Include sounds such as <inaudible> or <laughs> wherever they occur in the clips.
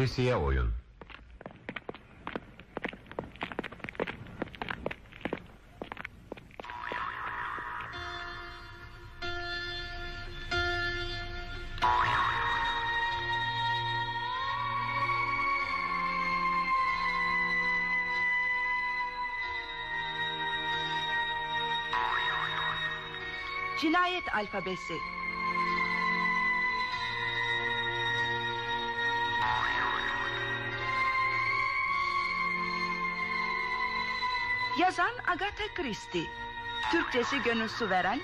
Polisiye oyun. Cinayet alfabesi Agatha Christie. Türkçesi Gönül Su veren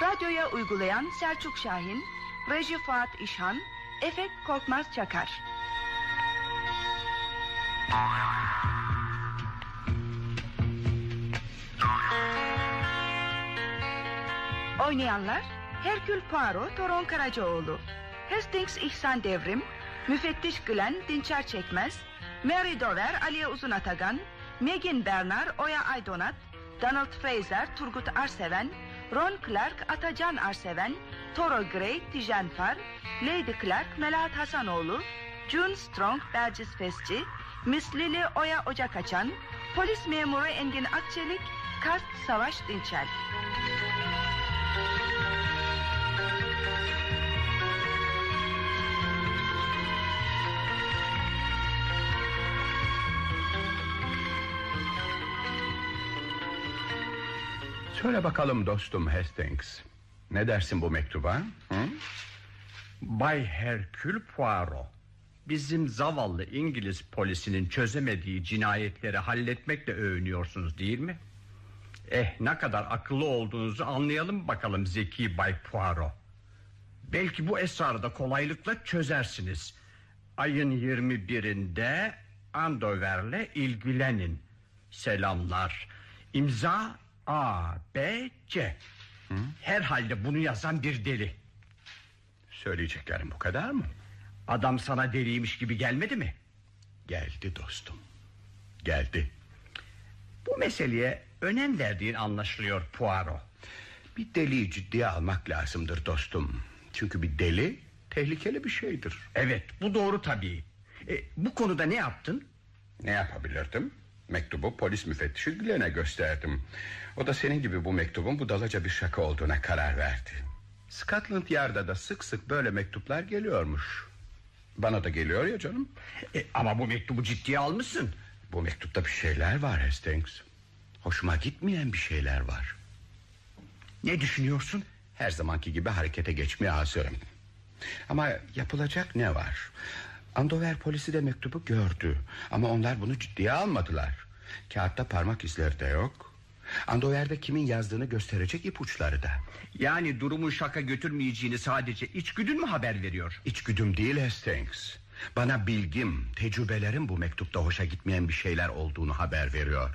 Radyoya uygulayan Selçuk Şahin Reji Fuat İşhan Efekt Korkmaz Çakar. Oynayanlar Herkül Poirot Toron Karacaoğlu. Hastings İhsan Devrim Müfettiş Glenn Dinçer Çekmez Mary Dover Aliye Uzun Atagan Megan Bernard Oya Aydonat Donald Fraser Turgut Arseven Ron Clark Atacan Arseven Toro Gray Tijen Far Lady Clark Melahat Hasanoğlu June Strong Bercis Fesci Miss Lily Oya Ocakaçan Polis memuru Engin Akçelik Kast Savaş Dinçel Söyle bakalım dostum Hastings. Ne dersin bu mektuba? Hı? Bay Herkül Poirot. Bizim zavallı İngiliz polisinin çözemediği cinayetleri halletmekle övünüyorsunuz değil mi? Eh ne kadar akıllı olduğunuzu anlayalım bakalım Zeki Bay Poirot. Belki bu esrarı da kolaylıkla çözersiniz. Ayın 21'inde Andover'le ilgilenin. Selamlar. İmza A, B, C. Hı? Herhalde bunu yazan bir deli. Söyleyeceklerim bu kadar mı? Adam sana deliymiş gibi gelmedi mi? Geldi dostum. Geldi. Bu meseleye önem verdiğin anlaşılıyor Poirot. Bir deliyi ciddiye almak lazımdır dostum. Çünkü bir deli tehlikeli bir şeydir. Evet bu doğru tabii. E, bu konuda ne yaptın? Ne yapabilirdim? Mektubu polis müfettişi Glenn'e gösterdim. O da senin gibi bu mektubun budalaca bir şaka olduğuna karar verdi. Scotland Yard'a da sık sık böyle mektuplar geliyormuş. Bana da geliyor ya canım. E, ama bu mektubu ciddiye almışsın. Bu mektupta bir şeyler var Hastings. Hoşuma gitmeyen bir şeyler var. Ne düşünüyorsun? Her zamanki gibi harekete geçmeye hazırım. Ama yapılacak ne var? Andover polisi de mektubu gördü. Ama onlar bunu ciddiye almadılar. Kağıtta parmak izleri de yok. Andover'de kimin yazdığını gösterecek ipuçları da. Yani durumu şaka götürmeyeceğini sadece içgüdün mü haber veriyor? İçgüdüm değil Hastings. Bana bilgim, tecrübelerim bu mektupta hoşa gitmeyen bir şeyler olduğunu haber veriyor.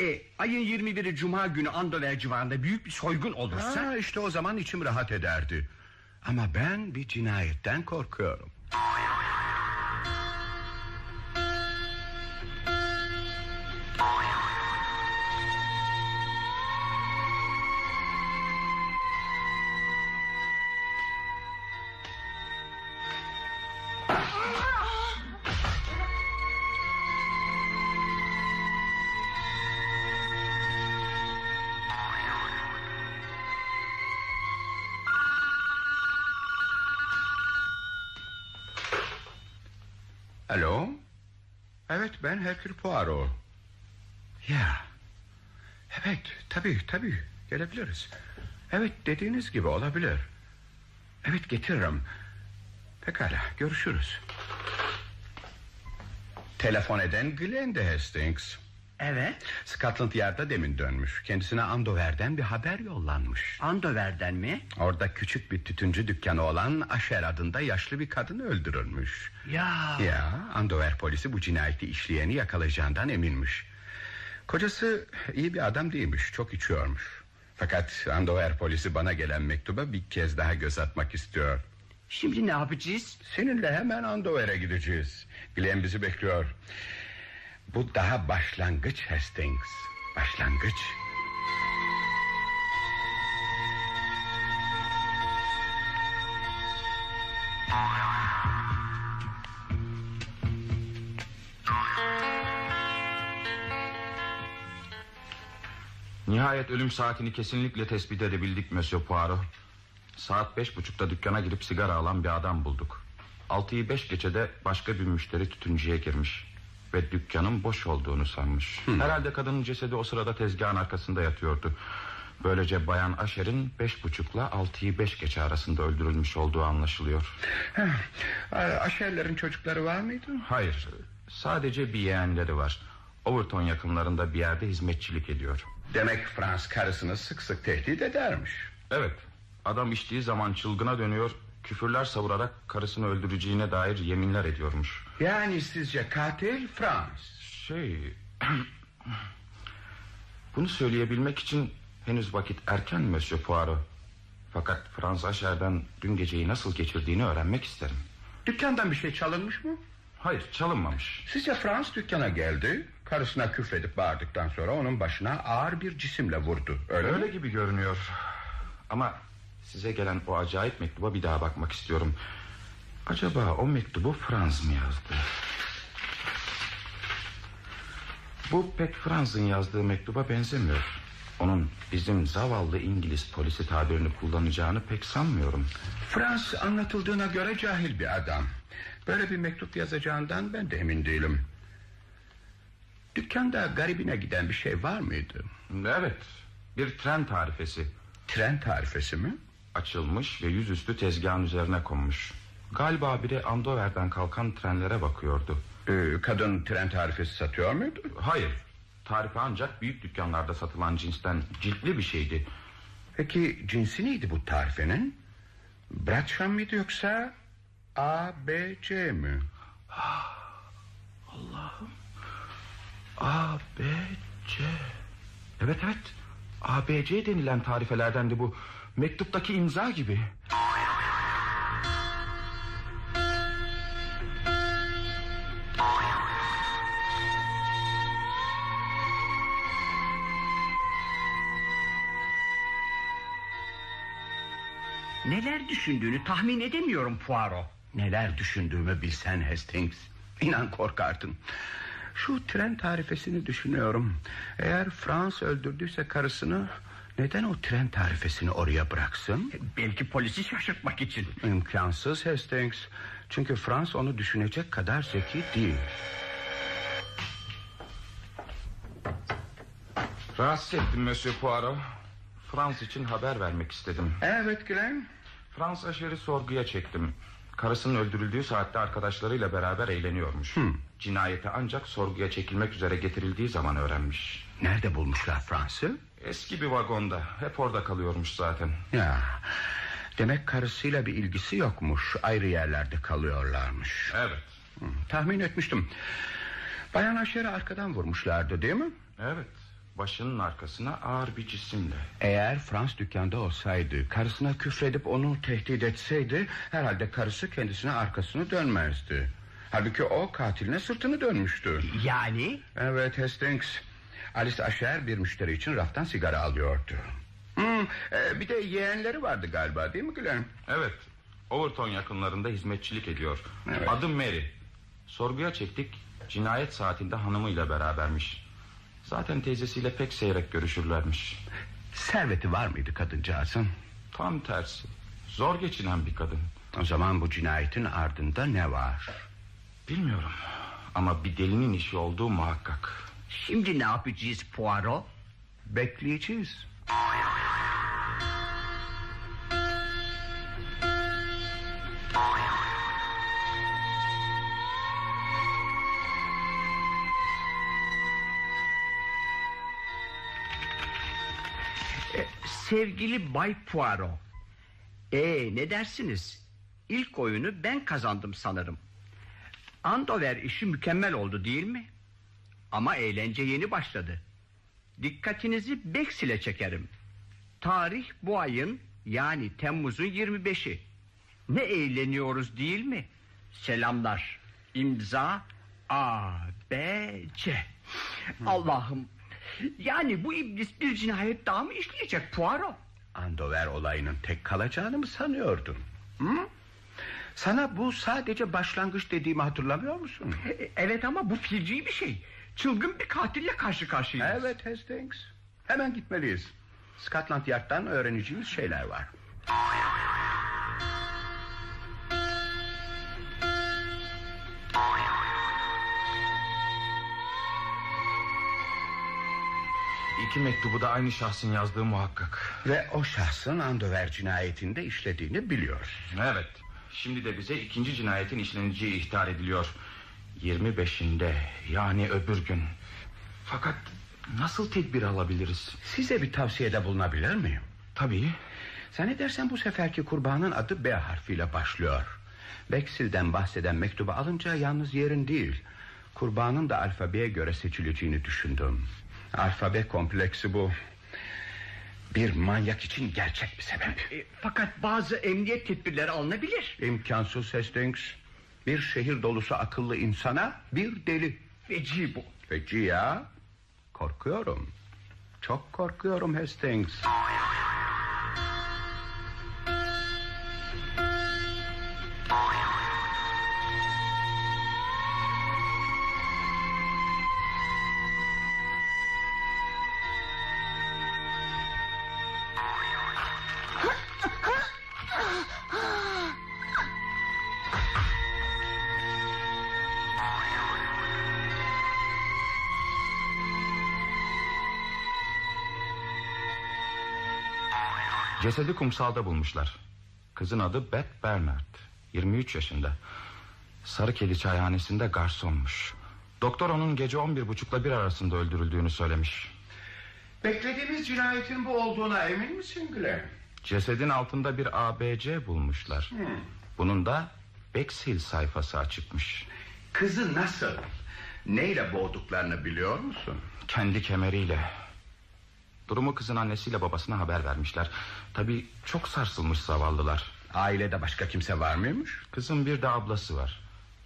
E, ayın 21'i Cuma günü Andover civarında büyük bir soygun olursa... Ha, işte o zaman içim rahat ederdi. Ama ben bir cinayetten korkuyorum. Herkül Poirot. Ya. Evet tabii tabii gelebiliriz. Evet dediğiniz gibi olabilir. Evet getiririm. Pekala görüşürüz. Telefon eden Glenda Hastings. Evet. Scotland Yard'a demin dönmüş. Kendisine Andover'den bir haber yollanmış. Andover'den mi? Orada küçük bir tütüncü dükkanı olan Asher adında yaşlı bir kadın öldürülmüş. Ya. Ya Andover polisi bu cinayeti işleyeni yakalayacağından eminmiş. Kocası iyi bir adam değilmiş. Çok içiyormuş. Fakat Andover polisi bana gelen mektuba bir kez daha göz atmak istiyor. Şimdi ne yapacağız? Seninle hemen Andover'e gideceğiz. Glenn bizi bekliyor. Bu daha başlangıç Hastings. Başlangıç. Nihayet ölüm saatini kesinlikle tespit edebildik Monsieur Poirot. Saat beş buçukta dükkana girip sigara alan bir adam bulduk. Altıyı beş geçe de başka bir müşteri tütüncüye girmiş. Ve dükkanın boş olduğunu sanmış. Herhalde kadının cesedi o sırada tezgahın arkasında yatıyordu. Böylece Bayan Aşer'in beş buçukla altıyı beş geçe arasında öldürülmüş olduğu anlaşılıyor. Aşerlerin çocukları var mıydı? Hayır, sadece bir yeğenleri var. Overton yakınlarında bir yerde hizmetçilik ediyor. Demek Frans karısını sık sık tehdit edermiş. Evet, adam içtiği zaman çılgına dönüyor... ...küfürler savurarak karısını öldüreceğine dair yeminler ediyormuş. Yani sizce katil Frans? Şey... <clears throat> Bunu söyleyebilmek için henüz vakit erken Monsieur Poirot. Fakat Frans Aşer'den dün geceyi nasıl geçirdiğini öğrenmek isterim. Dükkandan bir şey çalınmış mı? Hayır çalınmamış. Sizce Frans dükkana geldi. Karısına küfredip bağırdıktan sonra onun başına ağır bir cisimle vurdu. Öyle, Öyle mi? gibi görünüyor. Ama size gelen o acayip mektuba bir daha bakmak istiyorum. Acaba o mektubu Frans mı yazdı? Bu pek Frans'ın yazdığı mektuba benzemiyor. Onun bizim zavallı İngiliz polisi tabirini kullanacağını pek sanmıyorum. Frans anlatıldığına göre cahil bir adam. Böyle bir mektup yazacağından ben de emin değilim. Dükkanda garibine giden bir şey var mıydı? Evet, bir tren tarifesi. Tren tarifesi mi? Açılmış ve yüzüstü tezgahın üzerine konmuş. Galiba biri Andover'den kalkan trenlere bakıyordu. Ee, kadın tren tarifesi satıyor muydu? Hayır, tarife ancak büyük dükkanlarda satılan cinsten ciltli bir şeydi. Peki cinsi neydi bu tarifenin? Bradshaw mıydı yoksa A, B, C mi? A, B, C. Evet evet. A, B, C denilen tarifelerdendi bu. Mektuptaki imza gibi. Düşündüğünü tahmin edemiyorum Poirot. Neler düşündüğümü bilsen Hastings. İnan korkardın. Şu tren tarifesini düşünüyorum. Eğer Frans öldürdüyse karısını... ...neden o tren tarifesini oraya bıraksın? Belki polisi şaşırtmak için. İmkansız Hastings. Çünkü Frans onu düşünecek kadar zeki değil. Rahatsız ettim Monsieur Poirot. Frans için haber vermek istedim. Evet Glenn. Frans Aşer'i sorguya çektim. Karısının öldürüldüğü saatte arkadaşlarıyla beraber eğleniyormuş. Cinayeti ancak sorguya çekilmek üzere getirildiği zaman öğrenmiş. Nerede bulmuşlar Frans'ı? Eski bir vagonda. Hep orada kalıyormuş zaten. Ya, demek karısıyla bir ilgisi yokmuş. Ayrı yerlerde kalıyorlarmış. Evet. Hı, tahmin etmiştim. Bayan Aşer'i arkadan vurmuşlardı değil mi? Evet. Başının arkasına ağır bir cisimle. Eğer Frans dükkanda olsaydı Karısına küfredip onu tehdit etseydi Herhalde karısı kendisine arkasını dönmezdi Halbuki o katiline sırtını dönmüştü Yani? Evet Hastings Alice Asher bir müşteri için raftan sigara alıyordu hmm, e, Bir de yeğenleri vardı galiba değil mi Glenn? Evet. Overton yakınlarında hizmetçilik ediyor. Evet. Adım Mary. Sorguya çektik. Cinayet saatinde hanımıyla berabermiş. Zaten teyzesiyle pek seyrek görüşürlermiş. Serveti var mıydı kadıncağızın? Tam tersi. Zor geçinen bir kadın. O zaman bu cinayetin ardında ne var? Bilmiyorum. Ama bir delinin işi olduğu muhakkak. Şimdi ne yapacağız Poirot? Bekleyeceğiz sevgili Bay Poirot. Ee, ne dersiniz? İlk oyunu ben kazandım sanırım. Andover işi mükemmel oldu değil mi? Ama eğlence yeni başladı. Dikkatinizi Beksil'e çekerim. Tarih bu ayın yani Temmuz'un 25'i. Ne eğleniyoruz değil mi? Selamlar. İmza A, B, C. Allah'ım. Yani bu iblis bir cinayet daha mı işleyecek Poirot? Andover olayının tek kalacağını mı sanıyordun? Hı? Sana bu sadece başlangıç dediğimi hatırlamıyor musun? E, Evet ama bu feci bir şey. Çılgın bir katille karşı karşıyayız. Evet Hastings. Hemen gitmeliyiz. Scotland Yard'dan öğreneceğimiz şeyler var. İki mektubu da aynı şahsın yazdığı muhakkak. Ve o şahsın Andover cinayetinde işlediğini biliyor. Evet. Şimdi de bize ikinci cinayetin işleneceği ihtar ediliyor. 25'inde yani öbür gün. Fakat nasıl tedbir alabiliriz? Size bir tavsiyede bulunabilir miyim? Tabii. Zannedersem bu seferki kurbanın adı B harfiyle başlıyor. Beksil'den bahseden mektubu alınca yalnız yerin değil... ...kurbanın da alfabeye göre seçileceğini düşündüm. Alfabe kompleksi bu. Bir manyak için gerçek bir sebep. E, fakat bazı emniyet tedbirleri alınabilir. İmkansız Hastings. Bir şehir dolusu akıllı insana bir deli. Feci bu. Peki ya. Korkuyorum. Çok korkuyorum Hastings. Cesedi kumsalda bulmuşlar. Kızın adı Beth Bernard. 23 yaşında. Sarı Kedi çayhanesinde garsonmuş. Doktor onun gece 11.30'la bir arasında öldürüldüğünü söylemiş. Beklediğimiz cinayetin bu olduğuna emin misin Glenn? Cesedin altında bir ABC bulmuşlar. Bunun da Bexhill sayfası açıkmış. Kızı nasıl? Neyle boğduklarını biliyor musun? Kendi kemeriyle. Durumu kızın annesiyle babasına haber vermişler. Tabii çok sarsılmış zavallılar. Ailede başka kimse var mıymış? Kızın bir de ablası var.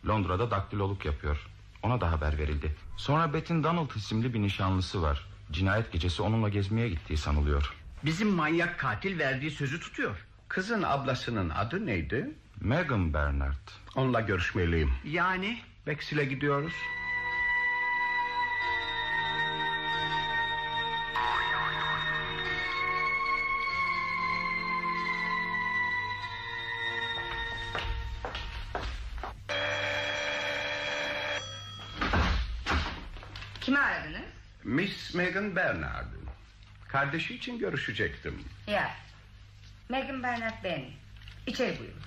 Londra'da daktiloluk yapıyor. Ona da haber verildi. Sonra Bet'in Donald isimli bir nişanlısı var. Cinayet gecesi onunla gezmeye gittiği sanılıyor. Bizim manyak katil verdiği sözü tutuyor. Kızın ablasının adı neydi? Megan Bernard. Onunla görüşmeliyim. Yani Veksil'e gidiyoruz. Kimi aradınız? Miss Megan Bernard. Kardeşi için görüşecektim. Ya. Megan Bernard ben. İçeri buyurun.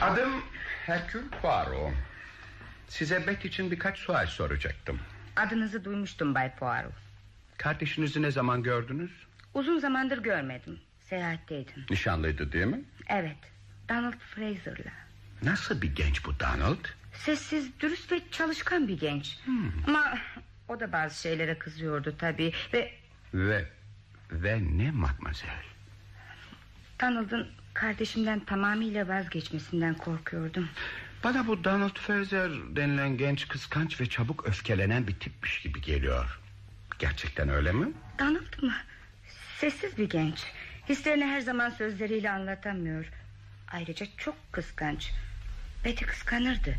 Adım Herkül Poirot. Size Bet için birkaç sual soracaktım. Adınızı duymuştum Bay Poirot. Kardeşinizi ne zaman gördünüz? Uzun zamandır görmedim. Seyahatteydim. Nişanlıydı değil mi? Evet. Donald Fraser'la. Nasıl bir genç bu Donald? Sessiz, dürüst ve çalışkan bir genç. Ama o da bazı şeylere kızıyordu tabii. Ve Ve ve ne matmazel? Donald'ın kardeşimden tamamıyla vazgeçmesinden korkuyordum. Bana bu Donald Fraser denilen genç kıskanç ve çabuk öfkelenen bir tipmiş gibi geliyor. Gerçekten öyle mi? Donald mı? Sessiz bir genç. Hislerini her zaman sözleriyle anlatamıyor. Ayrıca çok kıskanç. Betty kıskanırdı.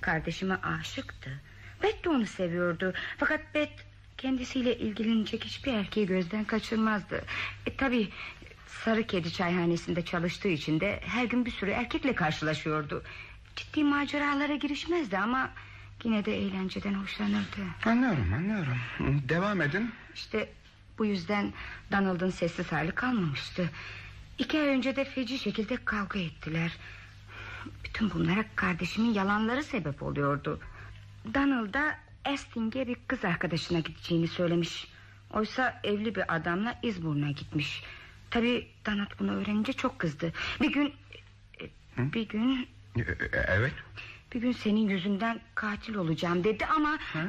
Kardeşime aşıktı. Bet de onu seviyordu. Fakat Bet kendisiyle ilgilenecek hiçbir erkeği gözden kaçırmazdı. E, tabii sarı kedi çayhanesinde çalıştığı için de her gün bir sürü erkekle karşılaşıyordu. Ciddi maceralara girişmezdi ama yine de eğlenceden hoşlanırdı. Anlıyorum anlıyorum. Devam edin. İşte bu yüzden Donald'ın sessiz hali kalmamıştı. İki ay önce de feci şekilde kavga ettiler. Bütün bunlara kardeşimin yalanları sebep oluyordu. Donald da Esting'e bir kız arkadaşına gideceğini söylemiş. Oysa evli bir adamla İzburnu'na gitmiş. Tabii Donald bunu öğrenince çok kızdı. Bir gün... e, Bir gün... E, e, Evet. Bir gün senin yüzünden katil olacağım dedi ama... Ha.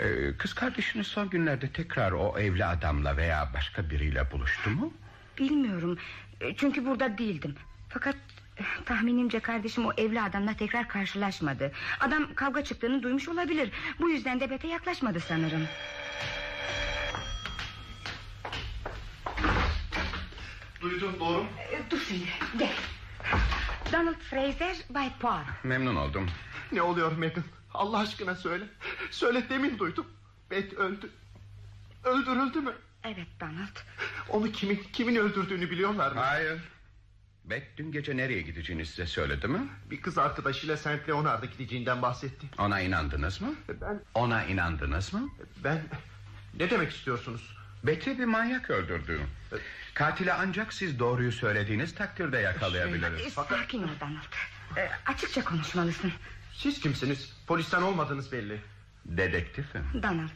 Ee, kız kardeşiniz son günlerde tekrar o evli adamla veya başka biriyle buluştu mu? Bilmiyorum. Çünkü burada değildim. Fakat e, tahminimce kardeşim o evli adamla tekrar karşılaşmadı. Adam kavga çıktığını duymuş olabilir. Bu yüzden de Bete yaklaşmadı sanırım. Duydum doğru. E, Dur şimdi gel. Donald Fraser Bay Poirot. Memnun oldum. Ne oluyor Megan? Allah aşkına söyle. Söyle demin duydum. Bet öldü. Öldürüldü mü? Evet Donald. Onu kimin kimin öldürdüğünü biliyorlar mı? Hayır. Bet dün gece nereye gideceğini size söyledi mi? Bir kız arkadaşıyla Saint Leonard'a gideceğinden bahsetti. Ona inandınız mı? Ben Ona inandınız mı? ben ne demek istiyorsunuz? Betty bir manyak öldürdü. Katili ancak siz doğruyu söylediğiniz takdirde yakalayabiliriz. Ee, Sakin ol Donald. Ee, açıkça konuşmalısın. Siz kimsiniz? Polisten olmadınız belli. Dedektifim. Donald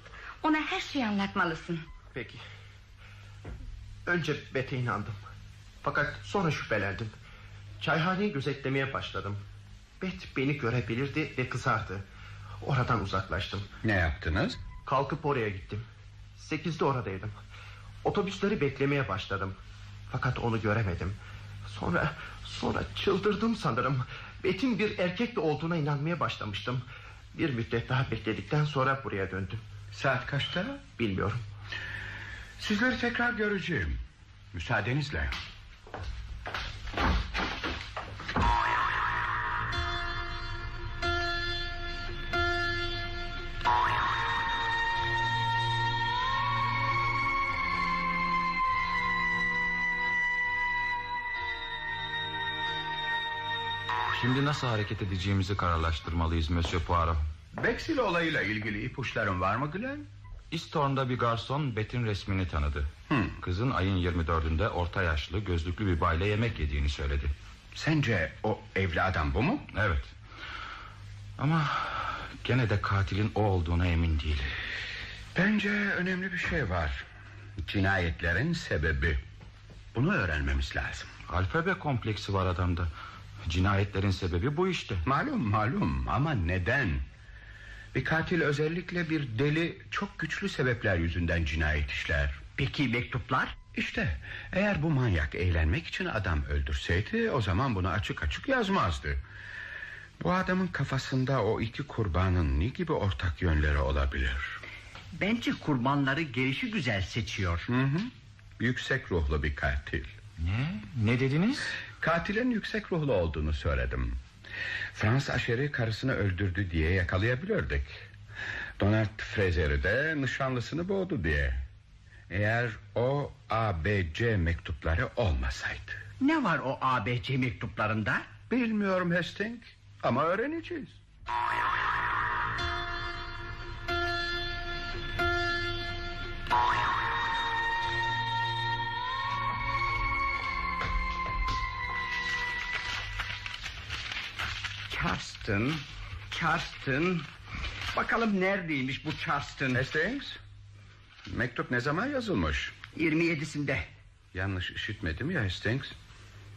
ona her şeyi anlatmalısın. Peki. Önce Bete inandım. Fakat sonra şüphelendim. Çayhaneyi gözetlemeye başladım. Bet beni görebilirdi ve kızardı. Oradan uzaklaştım. Ne yaptınız? Kalkıp oraya gittim. Sekizde oradaydım. Otobüsleri beklemeye başladım. Fakat onu göremedim. Sonra sonra çıldırdım sanırım. Bet'in bir erkekle olduğuna inanmaya başlamıştım. Bir müddet daha bekledikten sonra buraya döndüm. Saat kaçta? Bilmiyorum. Sizleri tekrar göreceğim. Müsaadenizle. Şimdi nasıl hareket edeceğimizi kararlaştırmalıyız Monsieur Poirot. Bexil olayıyla ilgili ipuçların var mı Glenn? Easthorne'da bir garson Bet'in resmini tanıdı. Hmm. Kızın ayın 24'ünde orta yaşlı gözlüklü bir bayla yemek yediğini söyledi. Sence o evli adam bu mu? Evet. Ama gene de katilin o olduğuna emin değilim. Bence önemli bir şey var. Cinayetlerin sebebi. Bunu öğrenmemiz lazım. Alfabe kompleksi var adamda. Cinayetlerin sebebi bu işte. Malum malum ama neden? Bir katil özellikle bir deli çok güçlü sebepler yüzünden cinayet işler. Peki mektuplar? İşte eğer bu manyak eğlenmek için adam öldürseydi o zaman bunu açık açık yazmazdı. Bu adamın kafasında o iki kurbanın ne gibi ortak yönleri olabilir? Bence kurbanları gelişi güzel seçiyor. Hı hı. Yüksek ruhlu bir katil. Ne? Ne dediniz? Katilin yüksek ruhlu olduğunu söyledim. Frans Aşer'i karısını öldürdü diye yakalayabilirdik. Donald Fraser'i de nişanlısını boğdu diye. Eğer o A, B, C mektupları olmasaydı. Ne var o ABC mektuplarında? Bilmiyorum Hastings ama öğreneceğiz. Charleston, Charleston. Bakalım neredeymiş bu Charleston? Hastings, mektup ne zaman yazılmış? 27'sinde. Yanlış işitmedim ya Hastings.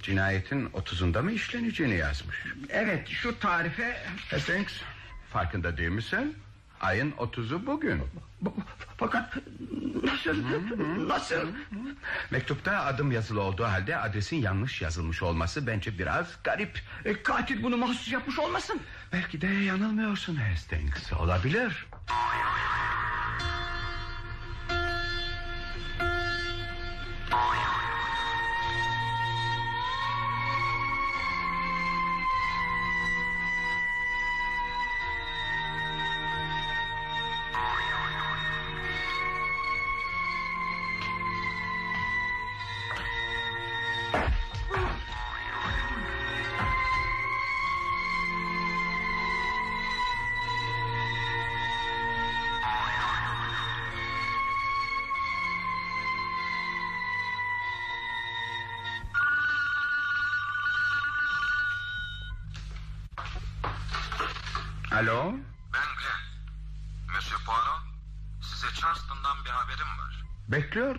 Cinayetin 30'unda mı işleneceğini yazmış. Evet şu tarife... Hastings, farkında değil misin? Ayın 30'u bugün. Fakat nasıl, nasıl? Mektupta adım yazılı olduğu halde adresin yanlış yazılmış olması bence biraz garip. E, katil bunu mahsus yapmış olmasın? Belki de yanılmıyorsun Hastings. Olabilir.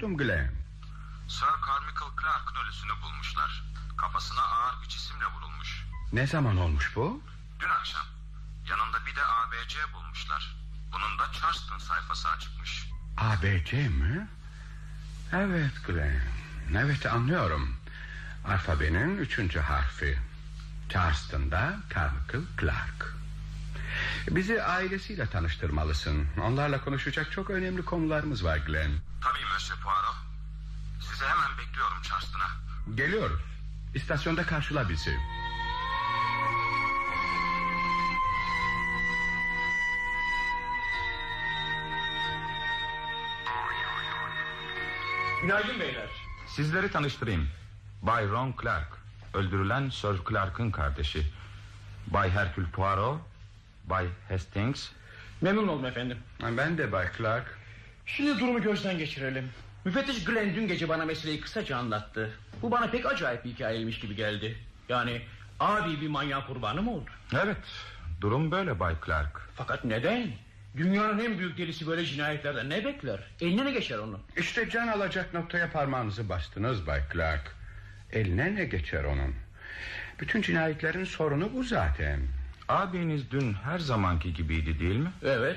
Bekliyordum Glenn. Sir Carmichael Clark'ın ölüsünü bulmuşlar. Kafasına ağır bir cisimle vurulmuş. Ne zaman olmuş bu? Dün akşam. Yanında bir de ABC bulmuşlar. Bunun da Charleston sayfası açıkmış. ABC mi? Evet Glenn. Evet anlıyorum. Alfabenin üçüncü harfi. Charleston'da Carmichael Clark. Bizi ailesiyle tanıştırmalısın. Onlarla konuşacak çok önemli konularımız var Glenn. Tabii Yüzbaşı Poirot. Sizi hemen bekliyorum Charleston'a. Geliyorum. İstasyonda karşıla bizi. Günaydın beyler. Sizleri tanıştırayım. Bay Ron Clark, öldürülen Sir Clark'ın kardeşi. Bay Herkül Poirot, Bay Hastings. Memnun oldum efendim. Ben de Bay Clark. Şimdi durumu gözden geçirelim. Müfettiş Glenn dün gece bana meseleyi kısaca anlattı. Bu bana pek acayip bir hikayeymiş gibi geldi. Yani abi bir manyak kurbanı mı oldu? Evet. Durum böyle Bay Clark. Fakat neden? Dünyanın en büyük delisi böyle cinayetlerden ne bekler? Eline ne geçer onun? İşte can alacak noktaya parmağınızı bastınız Bay Clark. Eline ne geçer onun? Bütün cinayetlerin sorunu bu zaten. Abiniz dün her zamanki gibiydi değil mi? Evet.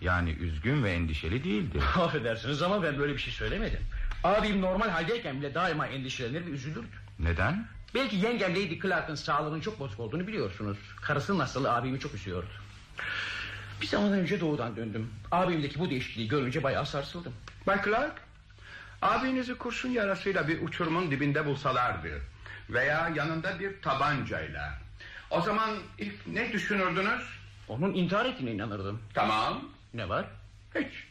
Yani üzgün ve endişeli değildi. <laughs> Affedersiniz ama ben böyle bir şey söylemedim. Abim normal haldeyken bile daima endişelenir ve üzülürdü. Neden? Belki yengem Lady Clark'ın sağlığının çok bozuk olduğunu biliyorsunuz. Karısının hastalığı abimi çok üzüyordu. Bir zaman önce doğudan döndüm. Abimdeki bu değişikliği görünce bayağı sarsıldım. Bay Clark, abinizi kurşun yarasıyla bir uçurumun dibinde bulsalardı... ...veya yanında bir tabancayla... ...o zaman ilk ne düşünürdünüz? Onun intihar ettiğine inanırdım. Tamam, Ne var? hiç.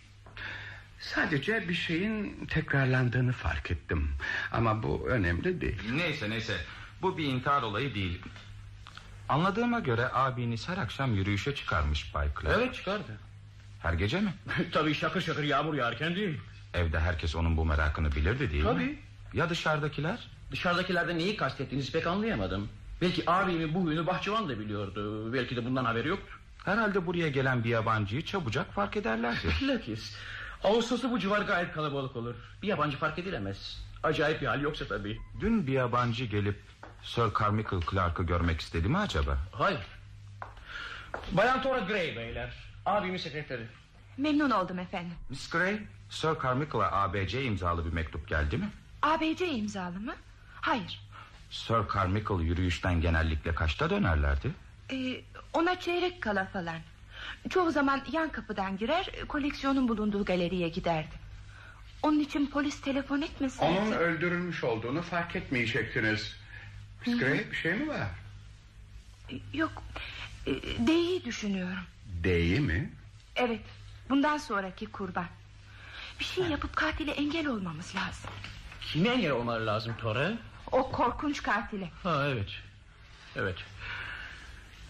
Sadece bir şeyin tekrarlandığını fark ettim. Ama bu önemli değil. Neyse neyse. Bu bir intihar olayı değil. Anladığıma göre abiniz her akşam yürüyüşe çıkarmış Bay Clark. Evet çıkardı. Her gece mi? <laughs> Tabii şakır şakır yağmur yağarken değil. Evde herkes onun bu merakını bilirdi değil mi? Tabii. Ya dışarıdakiler? Dışarıdakilerde neyi kastettiğinizi pek anlayamadım. Belki abimin bu huyunu bahçıvan da biliyordu. Belki de bundan haberi yoktu. Herhalde buraya gelen bir yabancıyı çabucak fark ederlerdi. Bilakis. <laughs> Ağustos'ta bu civar gayet kalabalık olur. Bir yabancı fark edilemez. Acayip bir hal yoksa tabii. Dün bir yabancı gelip Sir Carmichael Clark'ı görmek istedi mi acaba? Hayır. Bayan Tora Gray beyler. Abimin sekreteri. Memnun oldum efendim. Miss Gray, Sir Carmichael'a ABC imzalı bir mektup geldi mi? ABC imzalı mı? Hayır. Sir Carmichael yürüyüşten genellikle kaçta dönerlerdi? Ee, ona çeyrek kala falan. Çoğu zaman yan kapıdan girer, koleksiyonun bulunduğu galeriye giderdi. Onun için polis telefon etmesin. Onun öldürülmüş olduğunu fark etmeyecektiniz. Gray bir şey mi var? Yok, e, D'yi düşünüyorum. Değil mi? Evet, bundan sonraki kurban. Bir şey yapıp katile engel olmamız lazım. Kime engel olmaları lazım Tora? O korkunç katile. Ha evet. Evet.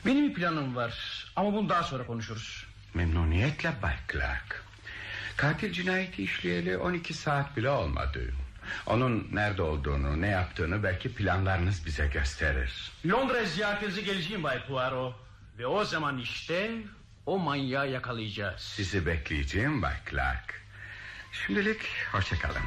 Benim bir planım var. Ama bunu daha sonra konuşuruz. Memnuniyetle Bay Clark. Katil cinayeti işleyeli 12 saat bile olmadı. Onun nerede olduğunu, ne yaptığını belki planlarınız bize gösterir. Londra ziyaretinize geleceğim Bay Poirot. Ve o zaman işte o manyağı yakalayacağız. Sizi bekleyeceğim Bay Clark. Şimdilik hoşçakalın.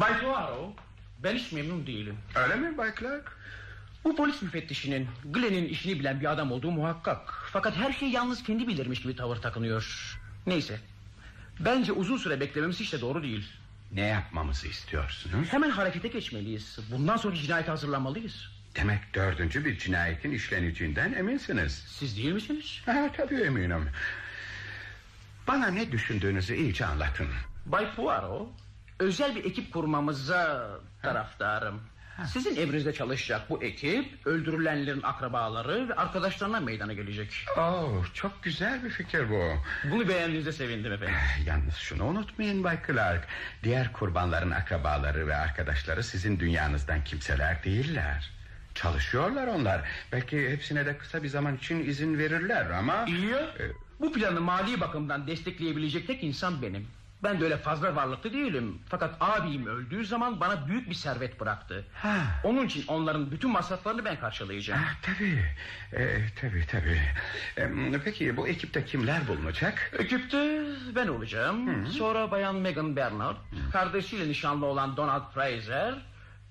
Bay Poirot ben hiç memnun değilim. Öyle mi Bay Clark? Bu polis müfettişinin Glenn'in işini bilen bir adam olduğu muhakkak. Fakat her şey yalnız kendi bilirmiş gibi tavır takınıyor. Neyse. Bence uzun süre beklememiz hiç de doğru değil. Ne yapmamızı istiyorsunuz? Hemen harekete geçmeliyiz. Bundan sonra cinayete hazırlanmalıyız. Demek dördüncü bir cinayetin işleneceğinden eminsiniz. Siz değil misiniz? Ha, tabii eminim. Bana ne düşündüğünüzü iyice anlatın. Bay Poirot özel bir ekip kurmamıza taraftarım. Sizin emrinizde çalışacak bu ekip öldürülenlerin akrabaları ve arkadaşlarına meydana gelecek. Oh, çok güzel bir fikir bu. Bunu beğendiğinize sevindim efendim. Yalnız şunu unutmayın Bay Clark. Diğer kurbanların akrabaları ve arkadaşları sizin dünyanızdan kimseler değiller. Çalışıyorlar onlar. Belki hepsine de kısa bir zaman için izin verirler ama... İyi. E, Bu planı mali bakımdan destekleyebilecek tek insan benim. Ben de öyle fazla varlıklı değilim. Fakat abim öldüğü zaman bana büyük bir servet bıraktı. Ha. Onun için onların bütün masraflarını ben karşılayacağım. Ah, tabii. Ee, tabii tabii. Ee, peki bu ekipte kimler bulunacak? Ekipte ben olacağım. Sonra bayan Megan Bernard, kardeşiyle nişanlı olan Donald Fraser,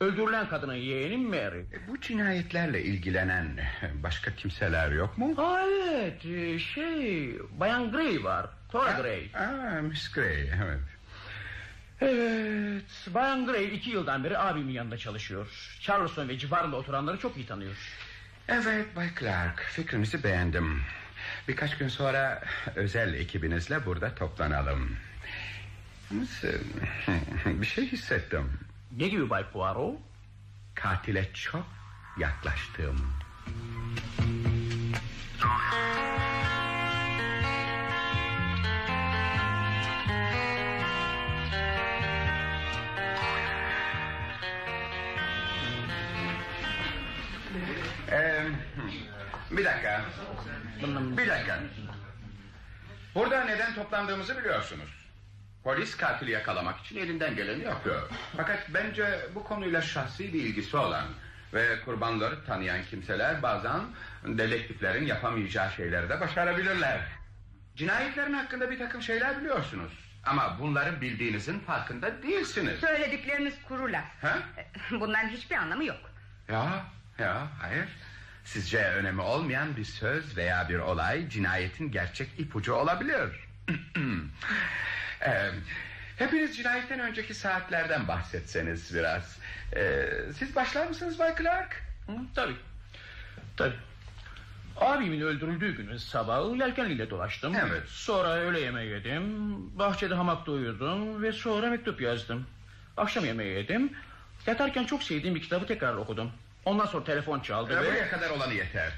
öldürülen kadının yeğeni Mary. E, Bu cinayetlerle ilgilenen başka kimseler yok mu? Aa, evet, e, şey, bayan Gray var. Tora Gray. Aa, Miss Gray, evet. Evet, bayan Gray iki yıldan beri abimin yanında çalışıyor. Charleston ve civarında oturanları çok iyi tanıyor. Evet Bay Clark, fikrinizi beğendim. Birkaç gün sonra özel ekibinizle burada toplanalım. <laughs> Bir şey hissettim. Ne gibi Bay Poirot? Katile çok yaklaştım. Ee, bir dakika. Bir dakika. Burada neden toplandığımızı biliyorsunuz. Polis katili yakalamak için elinden geleni yapıyor. Fakat bence bu konuyla şahsi bir ilgisi olan ve kurbanları tanıyan kimseler bazen dedektiflerin yapamayacağı şeyleri de başarabilirler. Cinayetlerin hakkında bir takım şeyler biliyorsunuz. Ama bunları bildiğinizin farkında değilsiniz. Söyledikleriniz kuru laf. Ha? <laughs> Bunların hiçbir anlamı yok. Ya, ya, hayır. Sizce önemi olmayan bir söz veya bir olay cinayetin gerçek ipucu olabilir. <clears throat> Ee, hepiniz cinayetten önceki saatlerden bahsetseniz biraz. Ee, siz başlar mısınız Bay Clark? Hı, tabii. Tabii. Abimin öldürüldüğü günün sabahı yelkenliyle dolaştım. Evet. Sonra öğle yemeği yedim. Bahçede hamakta uyudum ve sonra mektup yazdım. Akşam yemeği yedim. Yatarken çok sevdiğim bir kitabı tekrar okudum. Ondan sonra telefon çaldı Ee, ve... buraya kadar olanı yeter.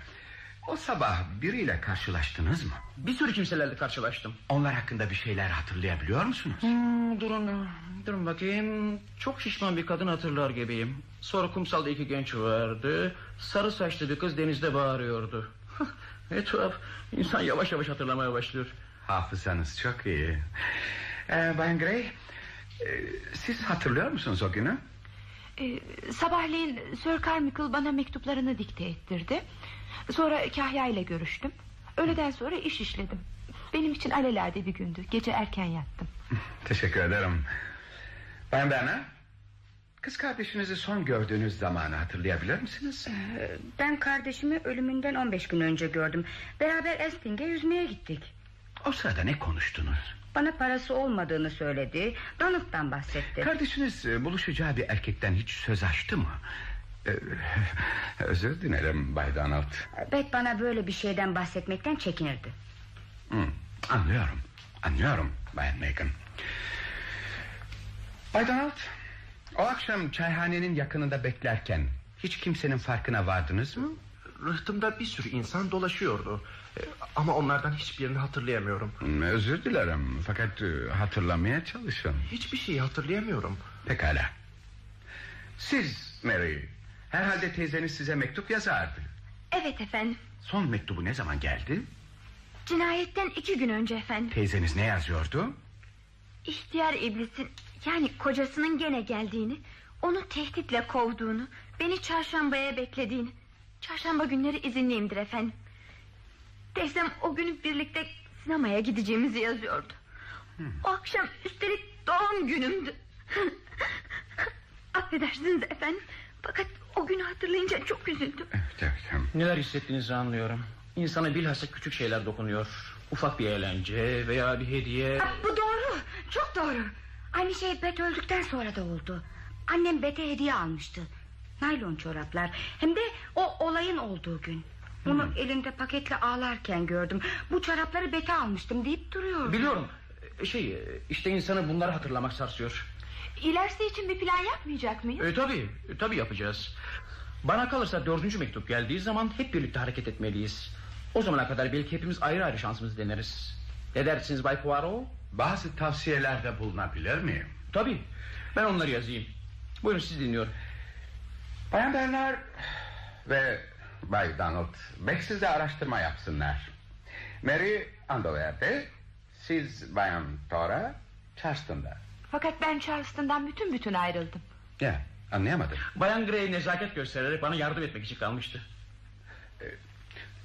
O sabah biriyle karşılaştınız mı? Bir sürü kimselerle karşılaştım. Onlar hakkında bir şeyler hatırlayabiliyor musunuz? Hmm, durun, durun bakayım. Çok şişman bir kadın hatırlar gibiyim. Sonra kumsalda iki genç vardı. Sarı saçlı bir kız denizde bağırıyordu. <laughs> ne tuhaf. İnsan yavaş yavaş hatırlamaya başlıyor. Hafızanız çok iyi. Ee, Bayan Gray, e, siz hatırlıyor musunuz o günü? Ee, sabahleyin Sir Carmichael bana mektuplarını dikte ettirdi. Sonra Kahya ile görüştüm. Öğleden sonra iş işledim. Benim için alelade bir gündü. Gece erken yattım. <laughs> Teşekkür ederim. Bayan Berna, kız kardeşinizi son gördüğünüz zamanı hatırlayabilir misiniz? Ee, Ben kardeşimi ölümünden 15 gün önce gördüm. Beraber Esting'e yüzmeye gittik. O sırada ne konuştunuz? Bana parası olmadığını söyledi. Donald'dan bahsetti. Kardeşiniz e, buluşacağı bir erkekten hiç söz açtı mı? Ee, <laughs> özür dilerim Bay Donald. Bet bana böyle bir şeyden bahsetmekten çekinirdi. Hı, anlıyorum, anlıyorum Bayan Megan. Bay Donald, o akşam çayhanenin yakınında beklerken... ...hiç kimsenin farkına vardınız mı? Rıhtımda bir sürü insan dolaşıyordu. Ee, Ama onlardan hiçbirini hatırlayamıyorum. Özür dilerim fakat e, hatırlamaya çalışın. Hiçbir şeyi hatırlayamıyorum. Pekala. Siz Mary, herhalde teyzeniz size mektup yazardı. Evet efendim. Son mektubu ne zaman geldi? Cinayetten iki gün önce efendim. Teyzeniz ne yazıyordu? İhtiyar iblisin yani kocasının gene geldiğini... ...onu tehditle kovduğunu... ...beni çarşambaya beklediğini... ...çarşamba günleri izinliyimdir efendim. Teyzem o günü birlikte sinemaya gideceğimizi yazıyordu. O akşam üstelik doğum günümdü. <laughs> Affedersiniz efendim. Fakat o günü hatırlayınca çok üzüldüm. Evet, evet. evet. Neler hissettiğinizi anlıyorum. İnsana bilhassa küçük şeyler dokunuyor. Ufak bir eğlence veya bir hediye. Ah, bu doğru. Çok doğru. Aynı şey Bet öldükten sonra da oldu. Annem Bet'e hediye almıştı. Naylon çoraplar. Hem de o olayın olduğu gün. Onu elinde paketle ağlarken gördüm. Bu çorapları Bet'e almıştım deyip duruyordu. Biliyorum. Şey işte insanı bunları hatırlamak sarsıyor. İlerisi için bir plan yapmayacak mıyız? E, tabii, e, tabii yapacağız. Bana kalırsa dördüncü mektup geldiği zaman hep birlikte hareket etmeliyiz. O zamana kadar belki hepimiz ayrı ayrı şansımızı deneriz. Ne dersiniz Bay Poirot? Bazı tavsiyelerde bulunabilir miyim? Tabii. Ben onları yazayım. Buyurun siz dinliyorum. Bayan Bernard ve Bay Donald Beksiz de araştırma yapsınlar. Mary Andover'de, siz Bayan Tora Charleston'da. Fakat ben Charleston'dan bütün bütün ayrıldım. Ya anlayamadım. Bayan Gray nezaket göstererek bana yardım etmek için kalmıştı.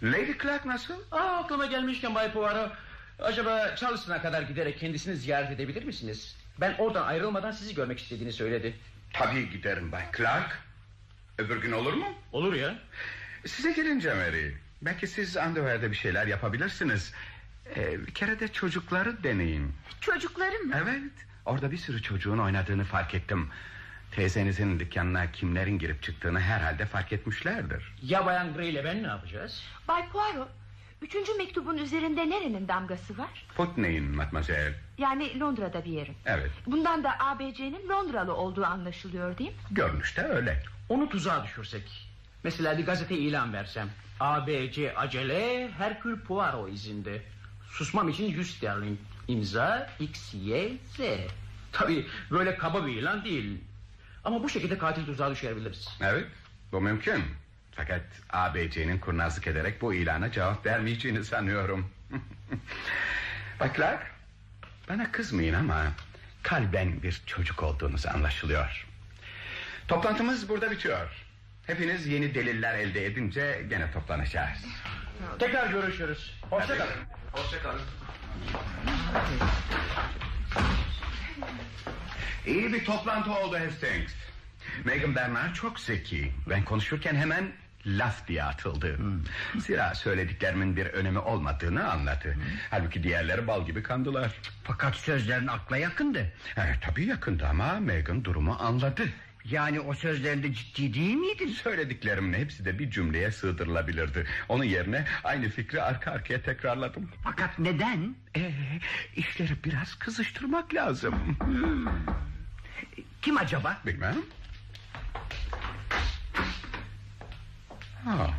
Lady Clark nasıl? Aa, aklıma gelmişken Bay Poirot... Acaba Charleston'a kadar giderek kendisini ziyaret edebilir misiniz? Ben oradan ayrılmadan sizi görmek istediğini söyledi. Tabii giderim Bay Clark. Öbür gün olur mu? Olur ya. Size gelince Mary. Belki siz Andover'de bir şeyler yapabilirsiniz. Ee, bir kere de çocukları deneyin. Çocuklarım mı? Evet. Orada bir sürü çocuğun oynadığını fark ettim. Teyzenizin dükkanına kimlerin girip çıktığını herhalde fark etmişlerdir. Ya Bayan Gray ile ben ne yapacağız? Bay Poirot, üçüncü mektubun üzerinde nerenin damgası var? Putney'in matmazel. Yani Londra'da bir yerin. Evet Bundan da ABC'nin Londralı olduğu anlaşılıyor değil mi? görünüşte öyle. Onu tuzağa düşürsek. Mesela bir gazete ilan versem. ABC acele Herkül Poirot izinde. Susmam için 100 sterlin. İmza X, Y, Z. Tabii böyle kaba bir ilan değil. Ama bu şekilde katil tuzağa düşebiliriz. Evet bu mümkün. Fakat ABC'nin kurnazlık ederek bu ilana cevap vermeyeceğini sanıyorum. <laughs> Bak Clark, bana kızmayın ama kalben bir çocuk olduğunuz anlaşılıyor. Toplantımız burada bitiyor. Hepiniz yeni deliller elde edince gene toplanacağız. Tekrar görüşürüz. Hoşçakalın. Hoşçakalın. İyi bir toplantı oldu Hastings. Megan Bernard çok zeki. Ben konuşurken hemen laf diye atıldı. Zira söylediklerimin bir önemi olmadığını anladı. Halbuki diğerleri bal gibi kandılar. Fakat sözlerin akla yakındı. Evet, tabii yakındı ama Megan durumu anladı. Yani o sözlerinde ciddi değil miydin? Söylediklerimin hepsi de bir cümleye sığdırılabilirdi. Onun yerine aynı fikri arka arkaya tekrarladım. Fakat neden? Ee, işleri biraz kızıştırmak lazım. Kim acaba? Bilmem. Ha,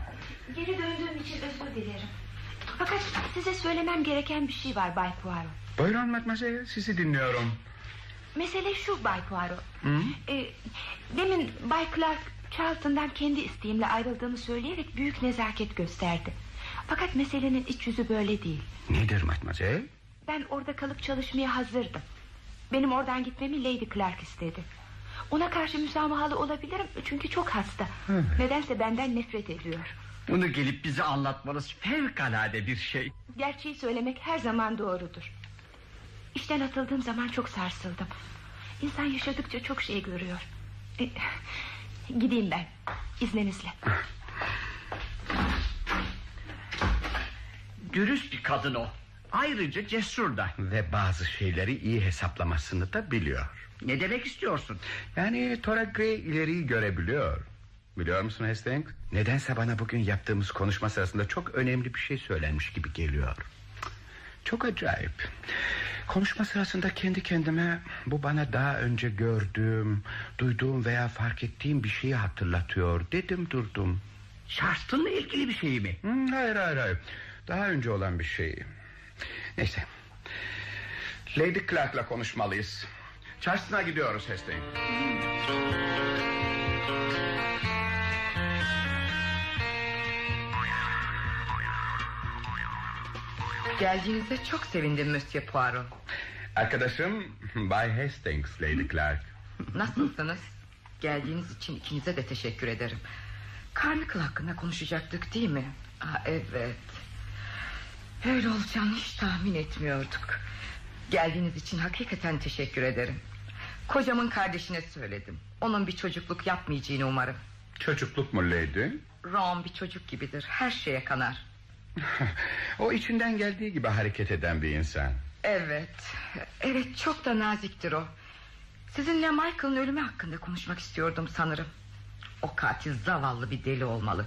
Geri döndüğüm için özür dilerim. Fakat size söylemem gereken bir şey var Bay Poirot. buyurun Matmazel sizi dinliyorum. Mesele şu Bay Poirot. Ee, demin Bay Clark Charlton'dan kendi isteğimle ayrıldığımı söyleyerek büyük nezaket gösterdi. Fakat meselenin iç yüzü böyle değil. Nedir Matmazel? Ben orada kalıp çalışmaya hazırdım. Benim oradan gitmemi Lady Clark istedi. Ona karşı müsamahalı olabilirim çünkü çok hasta. Nedense benden nefret ediyor. Bunu gelip bize anlatmanız fevkalade bir şey. Gerçeği söylemek her zaman doğrudur. İşten atıldığım zaman çok sarsıldım. İnsan yaşadıkça çok şey görüyor. E, gideyim ben. İzninizle. Dürüst bir kadın o. Ayrıca cesur da. Ve bazı şeyleri iyi hesaplamasını da biliyor. Ne demek istiyorsun? Yani Tora Gray ileriyi görebiliyor. Biliyor musun Hastings? Nedense bana bugün yaptığımız konuşma sırasında çok önemli bir şey söylenmiş gibi geliyor. Çok acayip. Konuşma sırasında kendi kendime bu bana daha önce gördüğüm, duyduğum veya fark ettiğim bir şeyi hatırlatıyor dedim durdum. Charleston'la ilgili bir şey mi? Hmm, hayır hayır hayır. Daha önce olan bir şey. Neyse. Lady Clark'la konuşmalıyız. Charleston'a gidiyoruz Hastings. Geldiğinize çok sevindim Monsieur Poirot. Arkadaşım <laughs> Bay Hastings Lady Clark. Nasılsınız? Geldiğiniz için ikinize de teşekkür ederim. Carmichael hakkında konuşacaktık değil mi? Aa, evet. Öyle olacağını hiç tahmin etmiyorduk. Geldiğiniz için hakikaten teşekkür ederim. Kocamın kardeşine söyledim. Onun bir çocukluk yapmayacağını umarım. Çocukluk mu Lady? Ron bir çocuk gibidir. Her şeye kanar. <laughs> o içinden geldiği gibi hareket eden bir insan. Evet. Evet çok da naziktir o. Sizinle Michael'ın ölümü hakkında konuşmak istiyordum sanırım. O katil zavallı bir deli olmalı.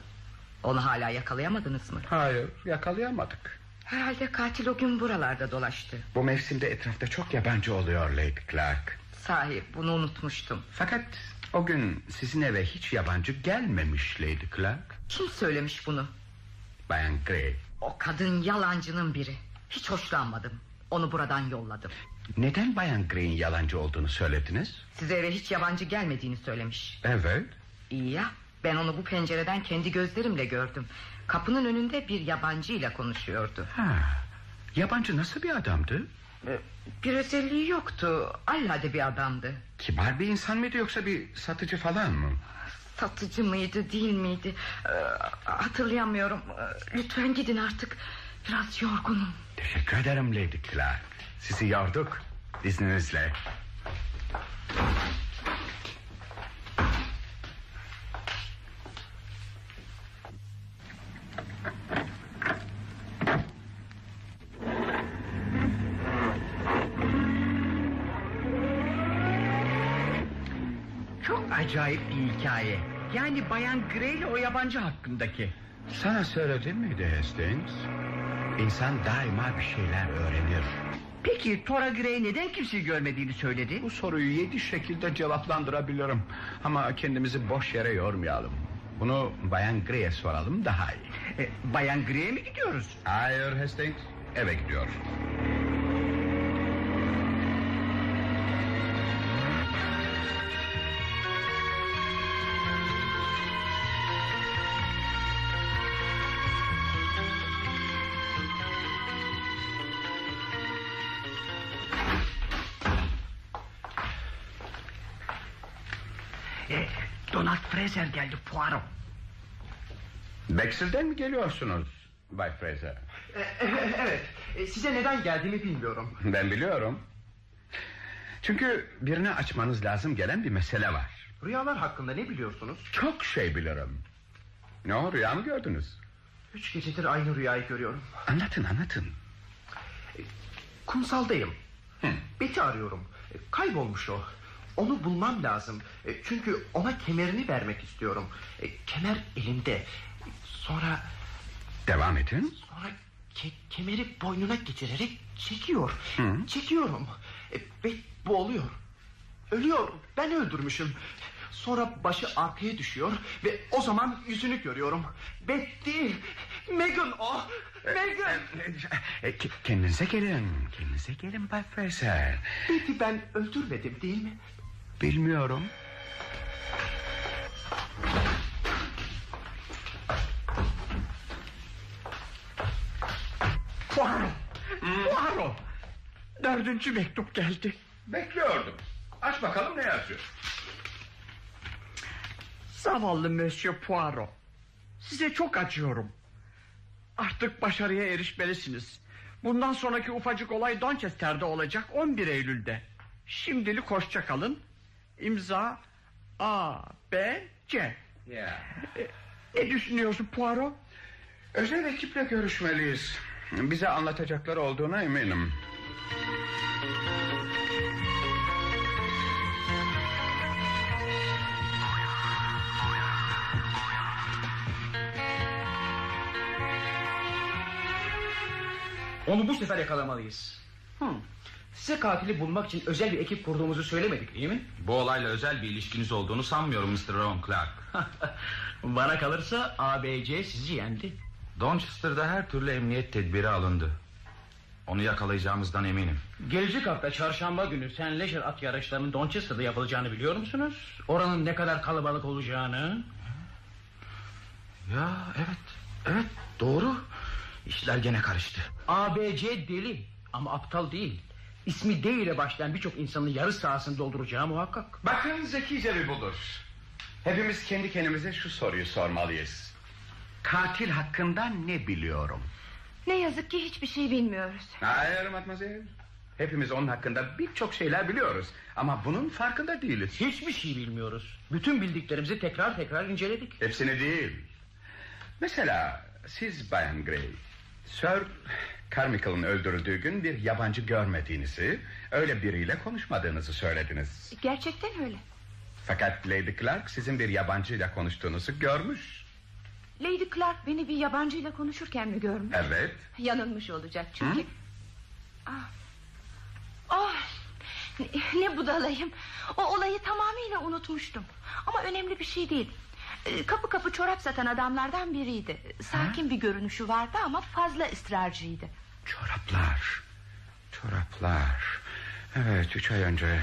Onu hala yakalayamadınız mı? Hayır yakalayamadık. Herhalde katil o gün buralarda dolaştı. Bu mevsimde etrafta çok yabancı oluyor Lady Clark. Sahi bunu unutmuştum. Fakat o gün sizin eve hiç yabancı gelmemiş Lady Clark. Kim söylemiş bunu? Bayan Gray. O kadın yalancının biri. Hiç hoşlanmadım. Onu buradan yolladım. Neden Bayan Gray'in yalancı olduğunu söylediniz? Size eve hiç yabancı gelmediğini söylemiş. Evet. İyi ya. Ben onu bu pencereden kendi gözlerimle gördüm. Kapının önünde bir yabancı ile konuşuyordu. Ha. Yabancı nasıl bir adamdı? Ee, Bir özelliği yoktu. Allade bir adamdı. Kibar bir insan mıydı yoksa bir satıcı falan mı? Satıcı mıydı değil miydi? Ee, hatırlayamıyorum. Ee, Lütfen gidin artık. Biraz yorgunum. Teşekkür ederim Lady Clark. Sizi yorduk. İzninizle. Çok acayip bir hikaye. Yani Bayan Gray ile o yabancı hakkındaki. Sana söyledim miydi Hastings? İnsan daima bir şeyler öğrenir. Peki Tora Gray neden kimseyi görmediğini söyledi? Bu soruyu yedi şekilde cevaplandırabilirim. Ama kendimizi boş yere yormayalım. Bunu Bayan Grey'e soralım daha iyi. E, Bayan Gray'e mi gidiyoruz? Hayır Hastings eve gidiyor. Fraser geldi Poirot. Bexel'den mi geliyorsunuz Bay Fraser? E, e, evet E, size neden geldiğimi bilmiyorum Ben biliyorum. Çünkü birini açmanız lazım gelen bir mesele var. Rüyalar hakkında ne biliyorsunuz? Çok şey bilirim. Ne o rüya mı gördünüz? Üç gecedir aynı rüyayı görüyorum Anlatın anlatın. Kumsaldayım Hı. Betty arıyorum Kaybolmuş o Onu bulmam lazım E, Çünkü ona kemerini vermek istiyorum E, Kemer elimde Sonra Devam edin. Sonra ke- kemeri boynuna geçirerek çekiyor. Hı. Çekiyorum. E, ve boğuluyor. Ölüyor. Ben öldürmüşüm. Sonra başı arkaya düşüyor ve o zaman yüzünü görüyorum. Betty, Megan o. Megan. Ke- kendinize gelin. Kendinize gelin Bay Fraser. Betty ben öldürmedim değil mi? Bilmiyorum. Poirot. Poirot. Dördüncü mektup geldi. Bekliyordum. Aç bakalım ne yazıyor. Zavallı Monsieur Poirot. Size çok acıyorum. Artık başarıya erişmelisiniz. Bundan sonraki ufacık olay Donchester'de olacak 11 Eylül'de. Şimdilik hoşça kalın. İmza A, B, C. Ya. Ne düşünüyorsun Poirot? Özel ekiple görüşmeliyiz. Bize anlatacakları olduğuna eminim. Onu bu sefer yakalamalıyız. Hmm. Size katili bulmak için özel bir ekip kurduğumuzu söylemedik değil mi? Bu olayla özel bir ilişkiniz olduğunu sanmıyorum Mr. Ron Clark. <laughs> Bana kalırsa ABC sizi yendi. Donchester'da her türlü emniyet tedbiri alındı. Onu yakalayacağımızdan eminim. Gelecek hafta çarşamba günü Sen Leisure at yarışlarının Donchester'da yapılacağını biliyor musunuz? Oranın ne kadar kalabalık olacağını. Ya evet, evet doğru. İşler gene karıştı. ABC deli ama aptal değil. İsmi D ile başlayan birçok insanın yarı sahasını dolduracağı muhakkak. Bakın zekice bir buluş. Hepimiz kendi kendimize şu soruyu sormalıyız. Katil hakkında ne biliyorum? Ne yazık ki hiçbir şey bilmiyoruz. Hayır matmazel. Hepimiz onun hakkında birçok şeyler biliyoruz. Ama bunun farkında değiliz. Hiçbir şey bilmiyoruz. Bütün bildiklerimizi tekrar tekrar inceledik. Hepsini değil. Mesela siz Bayan Gray... Sir Carmichael'ın öldürüldüğü gün bir yabancı görmediğinizi... ...öyle biriyle konuşmadığınızı söylediniz. Gerçekten öyle. Fakat Lady Clark sizin bir yabancıyla konuştuğunuzu görmüş. Lady Clark beni bir yabancıyla konuşurken mi görmüş? Evet. Yanılmış olacak çünkü. Ah. Ah, ne, ne budalayım. O olayı tamamıyla unutmuştum. Ama önemli bir şey değil. Ee, Kapı kapı çorap satan adamlardan biriydi. Sakin bir görünüşü vardı ama fazla ısrarcıydı. Çoraplar. Çoraplar. Evet üç ay önce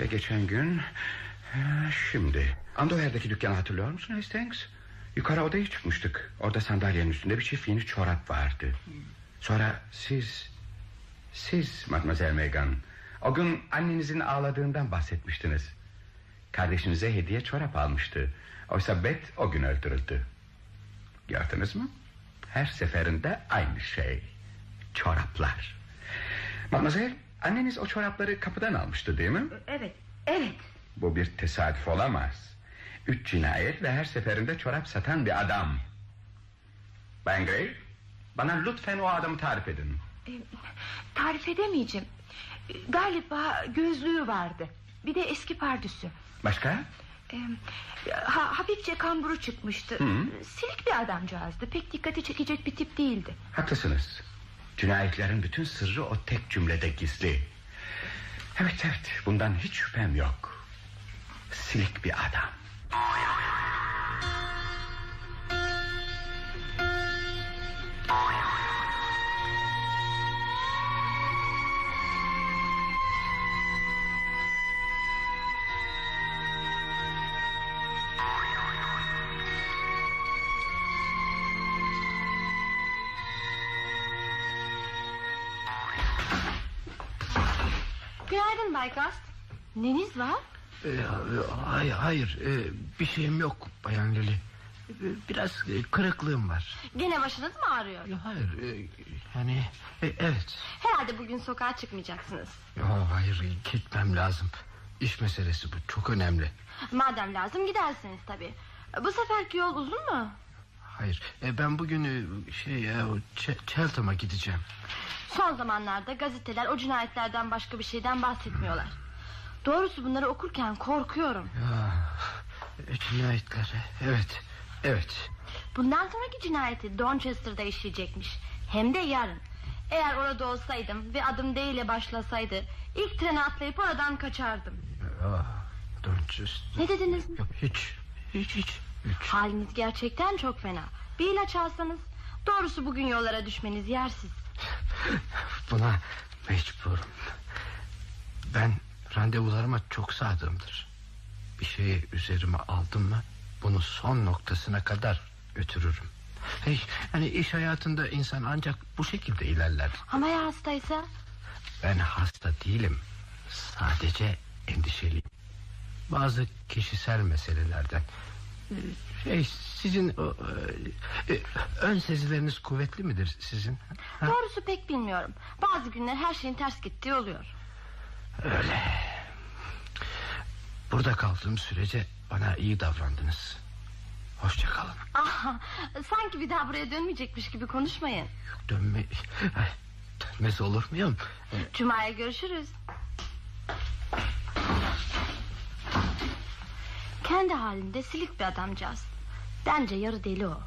ve geçen gün... ha, Şimdi Andover'deki dükkanı hatırlıyor musun Hastings? Yukarı odaya çıkmıştık. Orada sandalyenin üstünde bir çift yeni çorap vardı. Sonra siz... Siz Mademoiselle Megan... O gün annenizin ağladığından bahsetmiştiniz. Kardeşinize hediye çorap almıştı. Oysa Bet o gün öldürüldü. Gördünüz mü? Her seferinde aynı şey. Çoraplar. Mademoiselle anneniz o çorapları kapıdan almıştı değil mi? Evet, evet. Bu bir tesadüf olamaz. Üç cinayet ve her seferinde çorap satan bir adam. Bayan Gray, bana lütfen o adamı tarif edin. Ee, tarif edemeyeceğim. Galiba gözlüğü vardı. Bir de eski pardüsü. Başka? Ee, ha, hafifçe kamburu çıkmıştı. Hı. Silik bir adamcağızdı. Pek dikkati çekecek bir tip değildi. Haklısınız. Cinayetlerin bütün sırrı o tek cümlede gizli. Evet evet bundan hiç şüphem yok. Silik bir adam. Günaydın Bay Gast. Neniz var? Ee, hayır, hayır e, bir şeyim yok Bayan Lili. Ee, Biraz e, kırıklığım var. Gene başınız mı ağrıyor? Ya hayır, e, yani e, evet. Herhalde bugün sokağa çıkmayacaksınız. Ya hayır, gitmem lazım. İş meselesi bu, çok önemli. Madem lazım gidersiniz tabii. Bu seferki yol uzun mu? Hayır, e, ben bugün e, şey ya, o Ç- Cheltenham'a gideceğim. Son zamanlarda gazeteler o cinayetlerden başka bir şeyden bahsetmiyorlar. Doğrusu bunları okurken korkuyorum. Ya, e, cinayetler, evet, evet. Bundan sonraki cinayeti Donchester'da işleyecekmiş. Hem de yarın. Eğer orada olsaydım ve adım D ile başlasaydı... ...ilk trene atlayıp oradan kaçardım. Ya, Dorchester. Ne dediniz? Yok, hiç, hiç, hiç. Hiç. Haliniz gerçekten çok fena. Bir ilaç alsanız... ...doğrusu bugün yollara düşmeniz yersiz. Buna mecburum. Ben randevularıma çok sadığımdır. Bir şeyi üzerime aldım mı bunu son noktasına kadar götürürüm. Hey, hani iş hayatında insan ancak bu şekilde ilerler. Ama ya hastaysa? Ben hasta değilim. Sadece endişeliyim. Bazı kişisel meselelerden. Şey, sizin e, e, ön sezileriniz kuvvetli midir sizin? Ha? Doğrusu pek bilmiyorum. Bazı günler her şeyin ters gittiği oluyor. Öyle. Burada kaldığım sürece bana iyi davrandınız. Hoşça kalın. Aha, sanki bir daha buraya dönmeyecekmiş gibi konuşmayın. Dönme... Ay, Dönmez olur muyum? Cuma'ya görüşürüz. Kendi halinde silik bir adamcağız. Bence yarı deli o.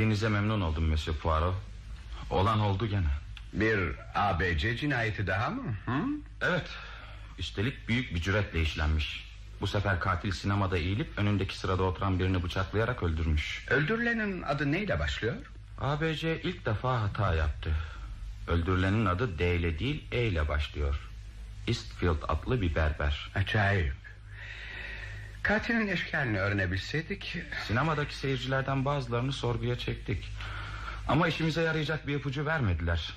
Geldiğinize memnun oldum Monsieur Poirot. Olan oldu gene. Bir ABC cinayeti daha mı? Hı? Evet. Üstelik büyük bir cüretle işlenmiş. Bu sefer katil sinemada eğilip önündeki sırada oturan birini bıçaklayarak öldürmüş. Öldürülenin adı neyle başlıyor? ABC ilk defa hata yaptı. Öldürülenin adı D ile değil E ile başlıyor. Eastfield adlı bir berber. Acayip. Katilin eşkalini öğrenebilseydik... Sinemadaki seyircilerden bazılarını sorguya çektik. Ama işimize yarayacak bir ipucu vermediler.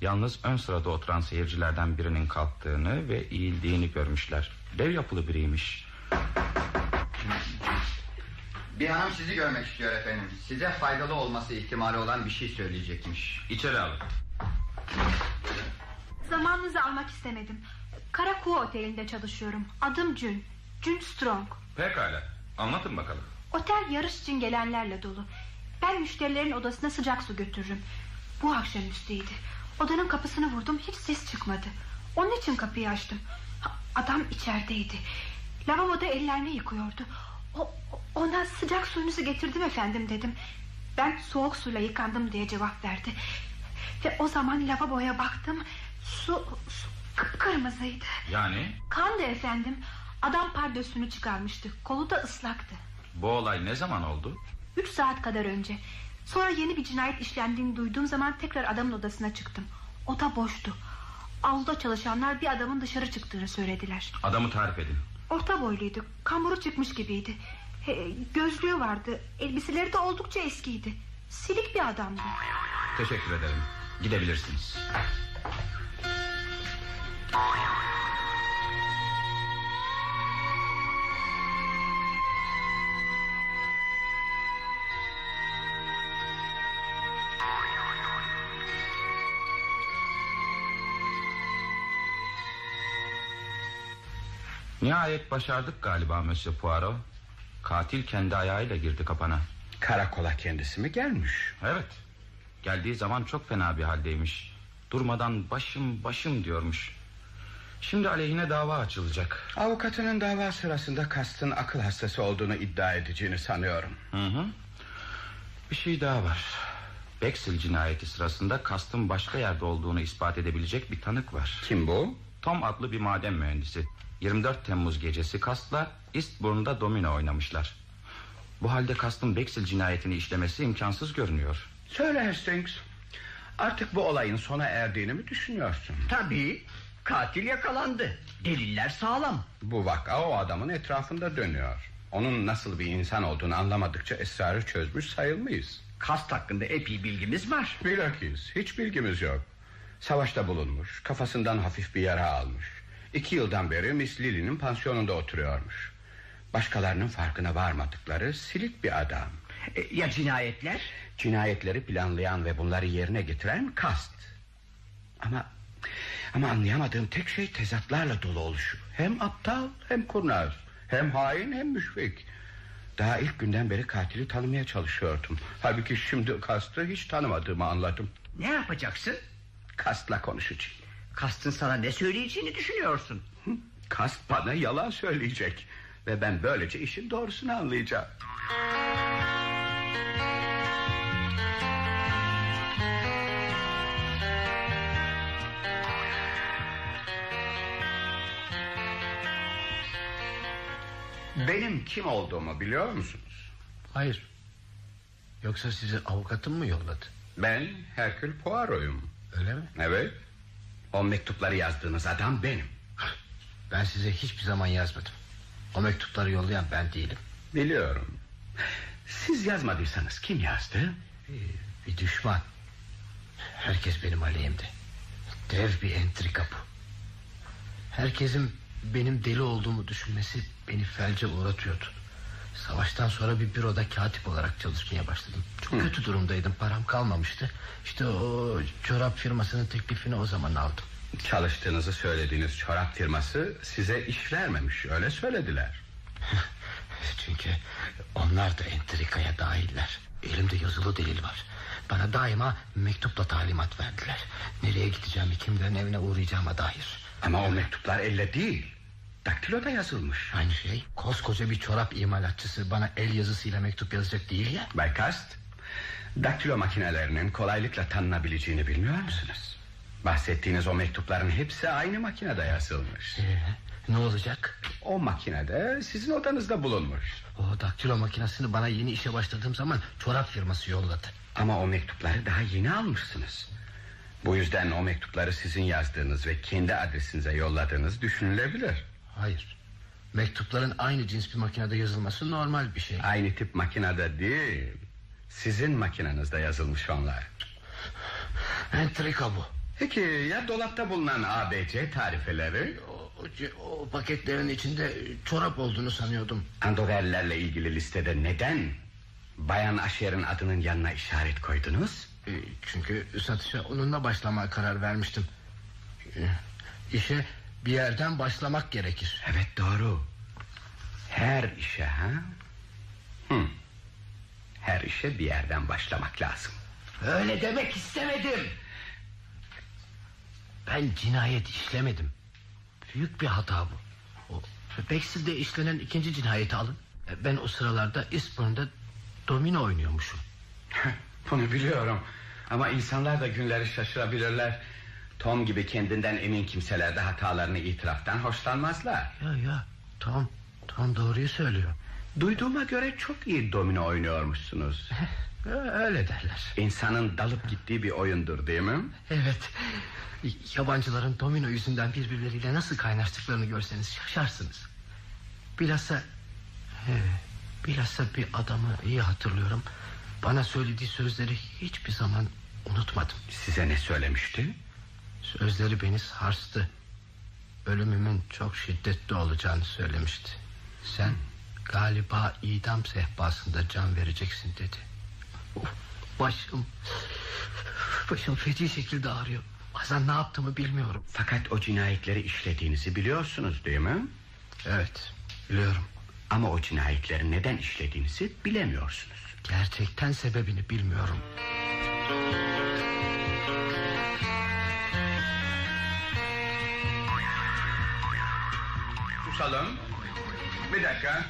Yalnız ön sırada oturan seyircilerden birinin kalktığını ve eğildiğini görmüşler. Dev yapılı biriymiş. Bir hanım sizi görmek istiyor efendim. Size faydalı olması ihtimali olan bir şey söyleyecekmiş. İçeri alın. Zamanınızı almak istemedim. Karakuğu Oteli'nde çalışıyorum. Adım Jun. Jun Strong. Pekala. Anlatın bakalım. Otel yarış için gelenlerle dolu. Ben müşterilerin odasına sıcak su götürürüm. Bu akşamüstüydü. Odanın kapısını vurdum hiç ses çıkmadı. Onun için kapıyı açtım. Adam içerideydi. Lavaboda ellerini yıkıyordu. O- ona sıcak suyunuzu getirdim efendim dedim. Ben soğuk suyla yıkandım diye cevap verdi. Ve o zaman lavaboya baktım. Su, su kıpkırmızıydı. Yani Kandı efendim. Adam pardösünü çıkarmıştı. Kolu da ıslaktı. bu olay ne zaman oldu? Üç saat kadar önce. Sonra yeni bir cinayet işlendiğini duyduğum zaman tekrar adamın odasına çıktım. Oda boştu. Avluda çalışanlar bir adamın dışarı çıktığını söylediler. Adamı tarif edin. Orta boyluydu. Kamburu çıkmış gibiydi. He, gözlüğü vardı. Elbiseleri de oldukça eskiydi. Silik bir adamdı. Teşekkür ederim. Gidebilirsiniz. Nihayet başardık galiba Monsieur Poirot. Katil kendi ayağıyla girdi kapana. Karakola kendisi mi gelmiş? Evet. Geldiği zaman çok fena bir haldeymiş. Durmadan başım başım diyormuş. Şimdi aleyhine dava açılacak. Avukatının dava sırasında kastın akıl hastası olduğunu iddia edeceğini sanıyorum. Hı hı. Bir şey daha var. Bexel cinayeti sırasında kastın başka yerde olduğunu ispat edebilecek bir tanık var. Kim bu? Tom adlı bir maden mühendisi. 24 Temmuz gecesi Kast'la Eastbourne'da domino oynamışlar. Bu halde Kast'ın Bexel cinayetini işlemesi imkansız görünüyor. Söyle Hastings. Artık bu olayın sona erdiğini mi düşünüyorsun? Tabii. Katil yakalandı. Deliller sağlam. Bu vaka o adamın etrafında dönüyor. Onun nasıl bir insan olduğunu anlamadıkça esrarı çözmüş sayılmayız. Kast hakkında epey bilgimiz var. Bilakis hiç bilgimiz yok. Savaşta bulunmuş, kafasından hafif bir yara almış. İki yıldan beri Miss Lily'nin pansiyonunda oturuyormuş. Başkalarının farkına varmadıkları silik bir adam. E, ya cinayetler? Cinayetleri planlayan ve bunları yerine getiren kast. Ama ama anlayamadığım tek şey tezatlarla dolu oluşu. Hem aptal hem kurnaz. Hem hain hem müşfik. Daha ilk günden beri katili tanımaya çalışıyordum. Halbuki şimdi kastı hiç tanımadığımı anladım. Ne yapacaksın? Kastla konuşacağım. Kastın sana ne söyleyeceğini düşünüyorsun? Kast bana yalan söyleyecek. Ve ben böylece işin doğrusunu anlayacağım. Benim kim olduğumu biliyor musunuz? Hayır. Yoksa sizi avukatım mı yolladı? Ben Herkül Poirot'uyum. Öyle mi? Evet. O mektupları yazdığınız adam benim. Ben size hiçbir zaman yazmadım. O mektupları yollayan ben değilim. Biliyorum. Siz yazmadıysanız kim yazdı? Ee, bir düşman. Herkes benim aleyhimde. Dev bir entrika bu. Herkesin benim deli olduğumu düşünmesi beni felce uğratıyordu. Savaştan sonra bir büroda katip olarak çalışmaya başladım. Çok Hı. kötü durumdaydım. Param kalmamıştı. İşte o çorap firmasının teklifini o zaman aldım. Çalıştığınızı söylediğiniz çorap firması size iş vermemiş. Öyle söylediler. <laughs> Çünkü onlar da entrikaya dahiller. Elimde yazılı delil var. Bana daima mektupla talimat verdiler. Nereye gideceğimi, kimlerin evine uğrayacağıma dair. Ama o mektuplar elle değil. Daktiloda yazılmış. Aynı şey. Koskoca bir çorap imalatçısı bana el yazısıyla mektup yazacak değil ya. Bay Kast, daktilo makinelerinin kolaylıkla tanınabileceğini bilmiyor musunuz? Bahsettiğiniz o mektupların hepsi aynı makinede yazılmış. Ee, ne olacak? O makinede sizin odanızda bulunmuş. O daktilo makinesini bana yeni işe başladığım zaman çorap firması yolladı. Ama o mektupları daha yeni almışsınız. Bu yüzden o mektupları sizin yazdığınız ve kendi adresinize yolladığınız düşünülebilir. Hayır. Mektupların aynı cins bir makinede yazılması normal bir şey. Aynı tip makinede değil. Sizin makinenizde yazılmış onlar. Entrika bu. Peki ya dolapta bulunan ABC tarifeleri? O, o, o paketlerin içinde çorap olduğunu sanıyordum. Andoverlerle ilgili listede neden Bayan Aşer'in adının yanına işaret koydunuz? E, çünkü satışa onunla başlamaya karar vermiştim. E, işe bir yerden başlamak gerekir. Evet doğru. Her işe ha? Hı. Her işe bir yerden başlamak lazım. Öyle demek istemedim. Ben cinayet işlemedim. Büyük bir hata bu. O Bexil'de işlenen ikinci cinayeti alın. Ben o sıralarda Eastbourne'da domino oynuyormuşum. Bunu biliyorum. Ama insanlar da günleri şaşırabilirler. Tom gibi kendinden emin kimseler de hatalarını itiraftan hoşlanmazlar. Ya ya Tom, Tom doğruyu söylüyor. Duyduğuma göre çok iyi domino oynuyormuşsunuz. <laughs> Öyle derler. İnsanın dalıp gittiği bir oyundur değil mi? Evet. Yabancıların domino yüzünden birbirleriyle nasıl kaynaştıklarını görseniz şaşarsınız. Bilhassa... Bilhassa bir adamı iyi hatırlıyorum. Bana söylediği sözleri hiçbir zaman unutmadım. Size ne söylemişti? Sözleri beni sarstı. ölümümün çok şiddetli olacağını söylemişti. Sen galiba idam sehpasında can vereceksin dedi. Of, başım başım feci şekilde ağrıyor. Bazen ne yaptığımı bilmiyorum. Fakat o cinayetleri işlediğinizi biliyorsunuz değil mi? Evet biliyorum. Ama o cinayetleri neden işlediğinizi bilemiyorsunuz. Gerçekten sebebini bilmiyorum. Susalım. Bir dakika.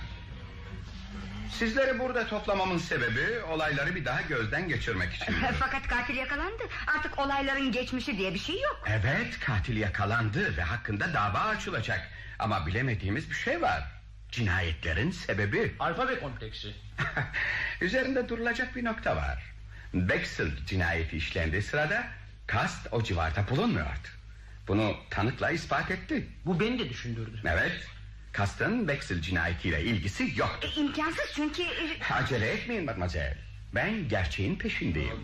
Sizleri burada toplamamın sebebi olayları bir daha gözden geçirmek için. <laughs> Fakat katil yakalandı. Artık olayların geçmişi diye bir şey yok. Evet katil yakalandı ve hakkında dava açılacak. Ama bilemediğimiz bir şey var. Cinayetlerin sebebi. <laughs> Alfabe kompleksi. <laughs> Üzerinde durulacak bir nokta var. Bexel cinayeti işlendiği sırada kast o civarda bulunmuyordu. Bunu tanıkla ispat etti. Bu beni de düşündürdü. Evet. Kastın Bexel cinayetiyle ilgisi yok. E, imkansız çünkü... e, Acele etmeyin mademoiselle. Ben gerçeğin peşindeyim.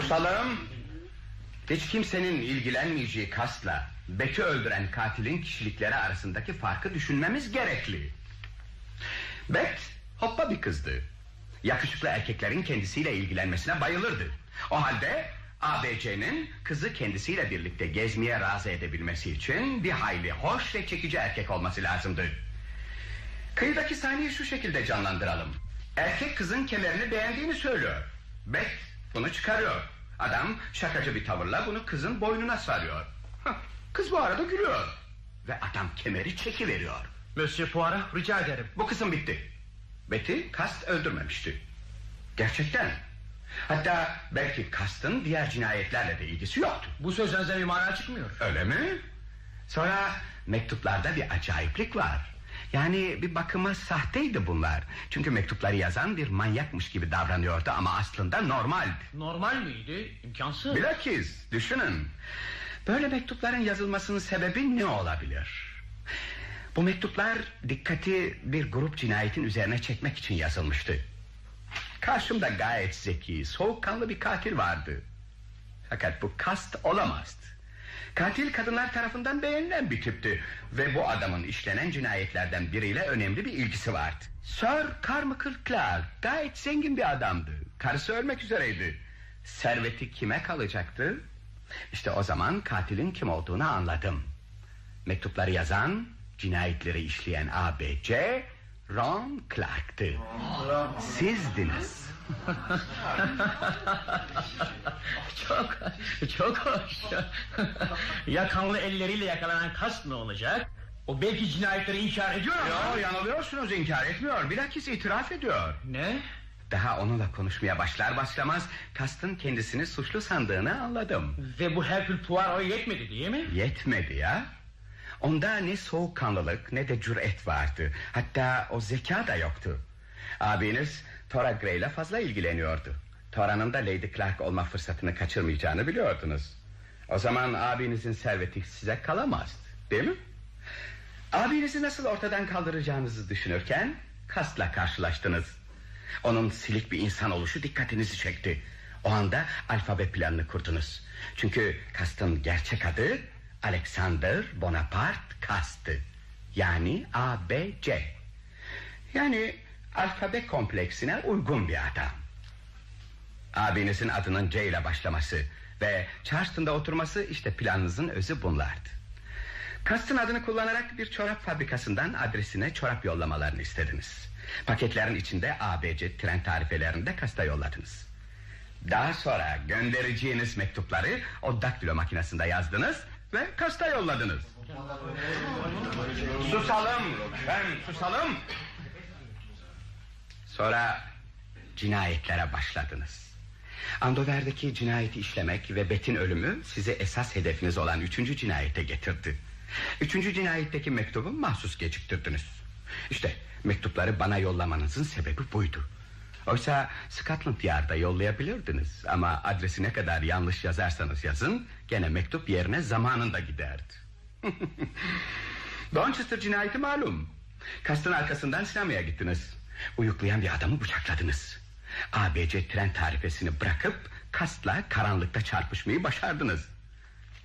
Susalım. Hiç kimsenin ilgilenmeyeceği kastla Bek'i öldüren katilin kişilikleri arasındaki farkı düşünmemiz gerekli. Bek hoppa bir kızdı. Yakışıklı erkeklerin kendisiyle ilgilenmesine bayılırdı. O halde ABC'nin kızı kendisiyle birlikte gezmeye razı edebilmesi için bir hayli hoş ve çekici erkek olması lazımdı. Kıyıdaki sahneyi şu şekilde canlandıralım. Erkek kızın kemerini beğendiğini söylüyor. Bek bunu çıkarıyor. Adam şakacı bir tavırla bunu kızın boynuna sarıyor. Hah, Kız bu arada gülüyor. Ve adam kemeri çekiveriyor. Monsieur Poirot rica ederim. Bu kısım bitti. Betty kast öldürmemişti. Gerçekten. Hatta belki kastın diğer cinayetlerle de ilgisi yoktu. Bu sözden bir mana çıkmıyor. Öyle mi? Sonra mektuplarda bir acayiplik var. Yani bir bakıma sahteydi bunlar. Çünkü mektupları yazan bir manyakmış gibi davranıyordu ama aslında normaldi. Normal miydi? İmkansız. Bilakis düşünün. Böyle mektupların yazılmasının sebebi ne olabilir? Bu mektuplar dikkati bir grup cinayetin üzerine çekmek için yazılmıştı. Karşımda gayet zeki, soğukkanlı bir katil vardı. Fakat bu kast olamazdı. Katil kadınlar tarafından beğenilen bir tipti ve bu adamın işlenen cinayetlerden biriyle önemli bir ilgisi vardı. Sir Carmichael Clark gayet zengin bir adamdı. Karısı ölmek üzereydi. Serveti kime kalacaktı? İşte o zaman katilin kim olduğunu anladım. Mektupları yazan, cinayetleri işleyen ABC, Ron Clark'tı. Sizdiniz. <laughs> çok, çok hoş. ya kanlı elleriyle yakalanan kast ne olacak? O belki cinayetleri inkar ediyor ama... Yo, yanılıyorsunuz inkar etmiyor. Bilakis itiraf ediyor. Ne? Daha onunla konuşmaya başlar başlamaz kastın kendisini suçlu sandığını anladım. Ve bu Herkül Poirot'a yetmedi değil mi? Yetmedi ya. Onda ne soğukkanlılık ne de cüret vardı. Hatta o zeka da yoktu. Abiniz Tora Gray fazla ilgileniyordu. Tora'nın da Lady Clark olma fırsatını kaçırmayacağını biliyordunuz. O zaman abinizin serveti size kalamazdı. Değil mi? Abinizi nasıl ortadan kaldıracağınızı düşünürken Kast'la karşılaştınız. Onun silik bir insan oluşu dikkatinizi çekti. O anda alfabe planını kurdunuz. Çünkü Kast'ın gerçek adı Alexander Bonaparte Kast'ı. Yani ABC. Yani alfabe kompleksine uygun bir adam. Abinizin adının C ile başlaması ve Charleston'da oturması işte planınızın özü bunlardı. Kast'ın adını kullanarak bir çorap fabrikasından adresine çorap yollamalarını istediniz. Paketlerin içinde ABC tren tarifelerini de Kast'a yolladınız. Daha sonra göndereceğiniz mektupları o daktilo makinesinde yazdınız ve Kast'a yolladınız. Susalım, ben susalım. Sonra cinayetlere başladınız. Andover'deki cinayeti işlemek ve Bet'in ölümü sizi esas hedefiniz olan üçüncü cinayete getirdi. Üçüncü cinayetteki mektubu mahsus geciktirdiniz. İşte mektupları bana yollamanızın sebebi buydu. Oysa Scotland Yard'a yollayabilirdiniz. Ama adresi ne kadar yanlış yazarsanız yazın Gene mektup yerine zamanında giderdi. <laughs> Donchester cinayeti malum. Kastın arkasından sinemaya gittiniz. Uyuklayan bir adamı bıçakladınız. ABC tren tarifesini bırakıp Kastla karanlıkta çarpışmayı başardınız.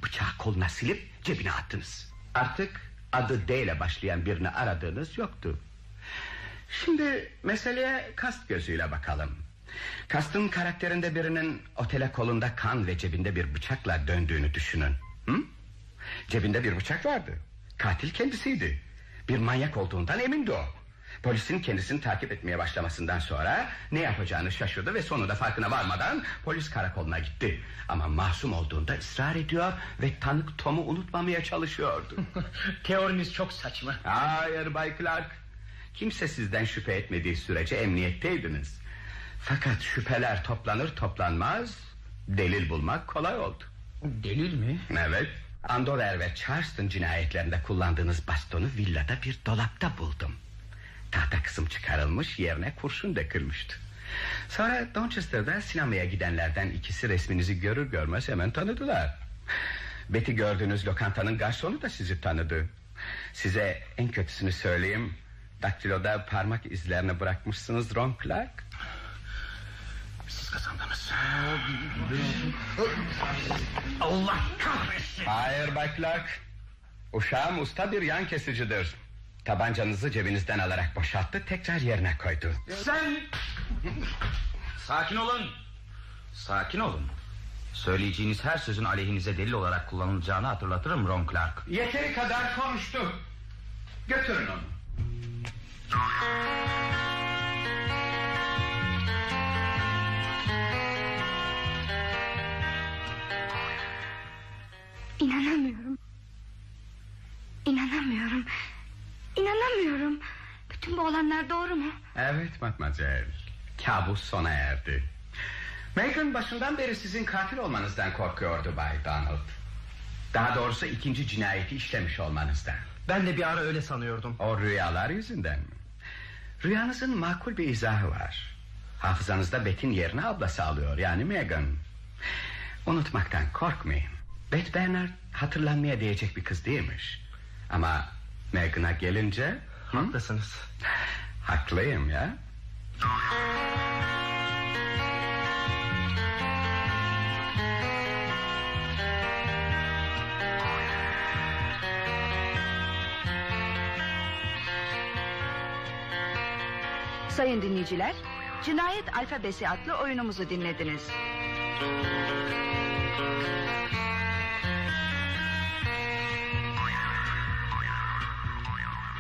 Bıçağı koluna silip cebine attınız. Artık adı D ile başlayan birini aradığınız yoktu. Şimdi meseleye kast gözüyle bakalım. Kastın karakterinde birinin otele kolunda kan ve cebinde bir bıçakla döndüğünü düşünün. Hı? Cebinde bir bıçak vardı. Katil kendisiydi. Bir manyak olduğundan emindi o. Polisin kendisini takip etmeye başlamasından sonra ne yapacağını şaşırdı ve sonunda farkına varmadan polis karakoluna gitti. Ama masum olduğunda ısrar ediyor ve tanık Tom'u unutmamaya çalışıyordu. <laughs> Teoriniz çok saçma. Hayır Bay Clark. Kimse sizden şüphe etmediği sürece emniyetteydiniz. Fakat şüpheler toplanır toplanmaz delil bulmak kolay oldu. Delil mi? Evet. Andover ve Charleston cinayetlerinde kullandığınız bastonu villada bir dolapta buldum. Tahta kısım çıkarılmış yerine kurşun dökülmüştü. Sonra Donchester'da sinemaya gidenlerden ikisi resminizi görür görmez hemen tanıdılar. Betty gördüğünüz lokantanın garsonu da sizi tanıdı. Size en kötüsünü söyleyeyim. Daktiloda parmak izlerini bırakmışsınız Ron Clark. Siz kazandınız. Allah kahretsin. Hayır Bay Clark. Uşağım usta bir yan kesicidir. Tabancanızı cebinizden alarak boşalttı tekrar yerine koydu. Sen... Sakin olun. Sakin olun. Söyleyeceğiniz her sözün aleyhinize delil olarak kullanılacağını hatırlatırım Ron Clark. Yeteri kadar konuştu. Götürün onu. İnanamıyorum. İnanamıyorum. İnanamıyorum. Bütün bu olanlar doğru mu? Evet Matmazel. Kabus sona erdi. Megan başından beri sizin katil olmanızdan korkuyordu Bay Donald. Daha doğrusu ikinci cinayeti işlemiş olmanızdan. Ben de bir ara öyle sanıyordum. O rüyalar yüzünden mi? Rüyanızın makul bir izahı var. Hafızanızda Bet'in yerine ablası alıyor yani Megan. Unutmaktan korkmayın. Bet Bernard hatırlanmaya değecek bir kız değilmiş. Ama Megan'a gelince... Haklısınız. Haklıyım ya. <laughs> Sayın dinleyiciler, Cinayet Alfabesi adlı oyunumuzu dinlediniz.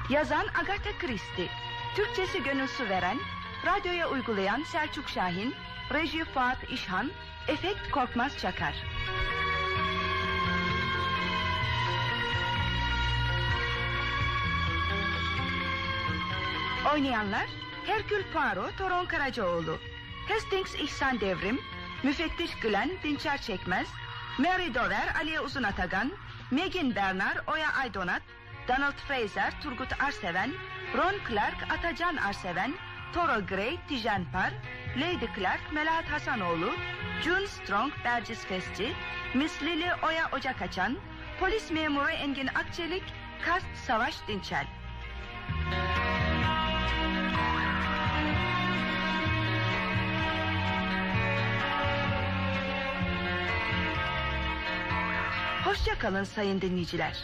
Yazan Agatha Christie, Türkçesi Gönül Su veren, radyoya uygulayan Selçuk Şahin, reji Fuat İşhan, efekt Korkmaz Çakar. Oynayanlar Herkül Poirot, Toron Karacaoğlu, Hastings İhsan Devrim, Müfettiş Gülen, Dinçer Çekmez, Mary Dover, Aliye Uzun Atagan, Megan Bernard, Oya Aydonat, Donald Fraser, Turgut Arseven, Ron Clark, Atacan Arseven, Toro Gray, Tijen Par, Lady Clark, Melahat Hasanoğlu, June Strong, Bercis Fesci, Miss Lily Oya Ocakaçan, Polis Memuru Engin Akçelik, Kast Savaş Dinçel. Hoşça kalın sayın dinleyiciler.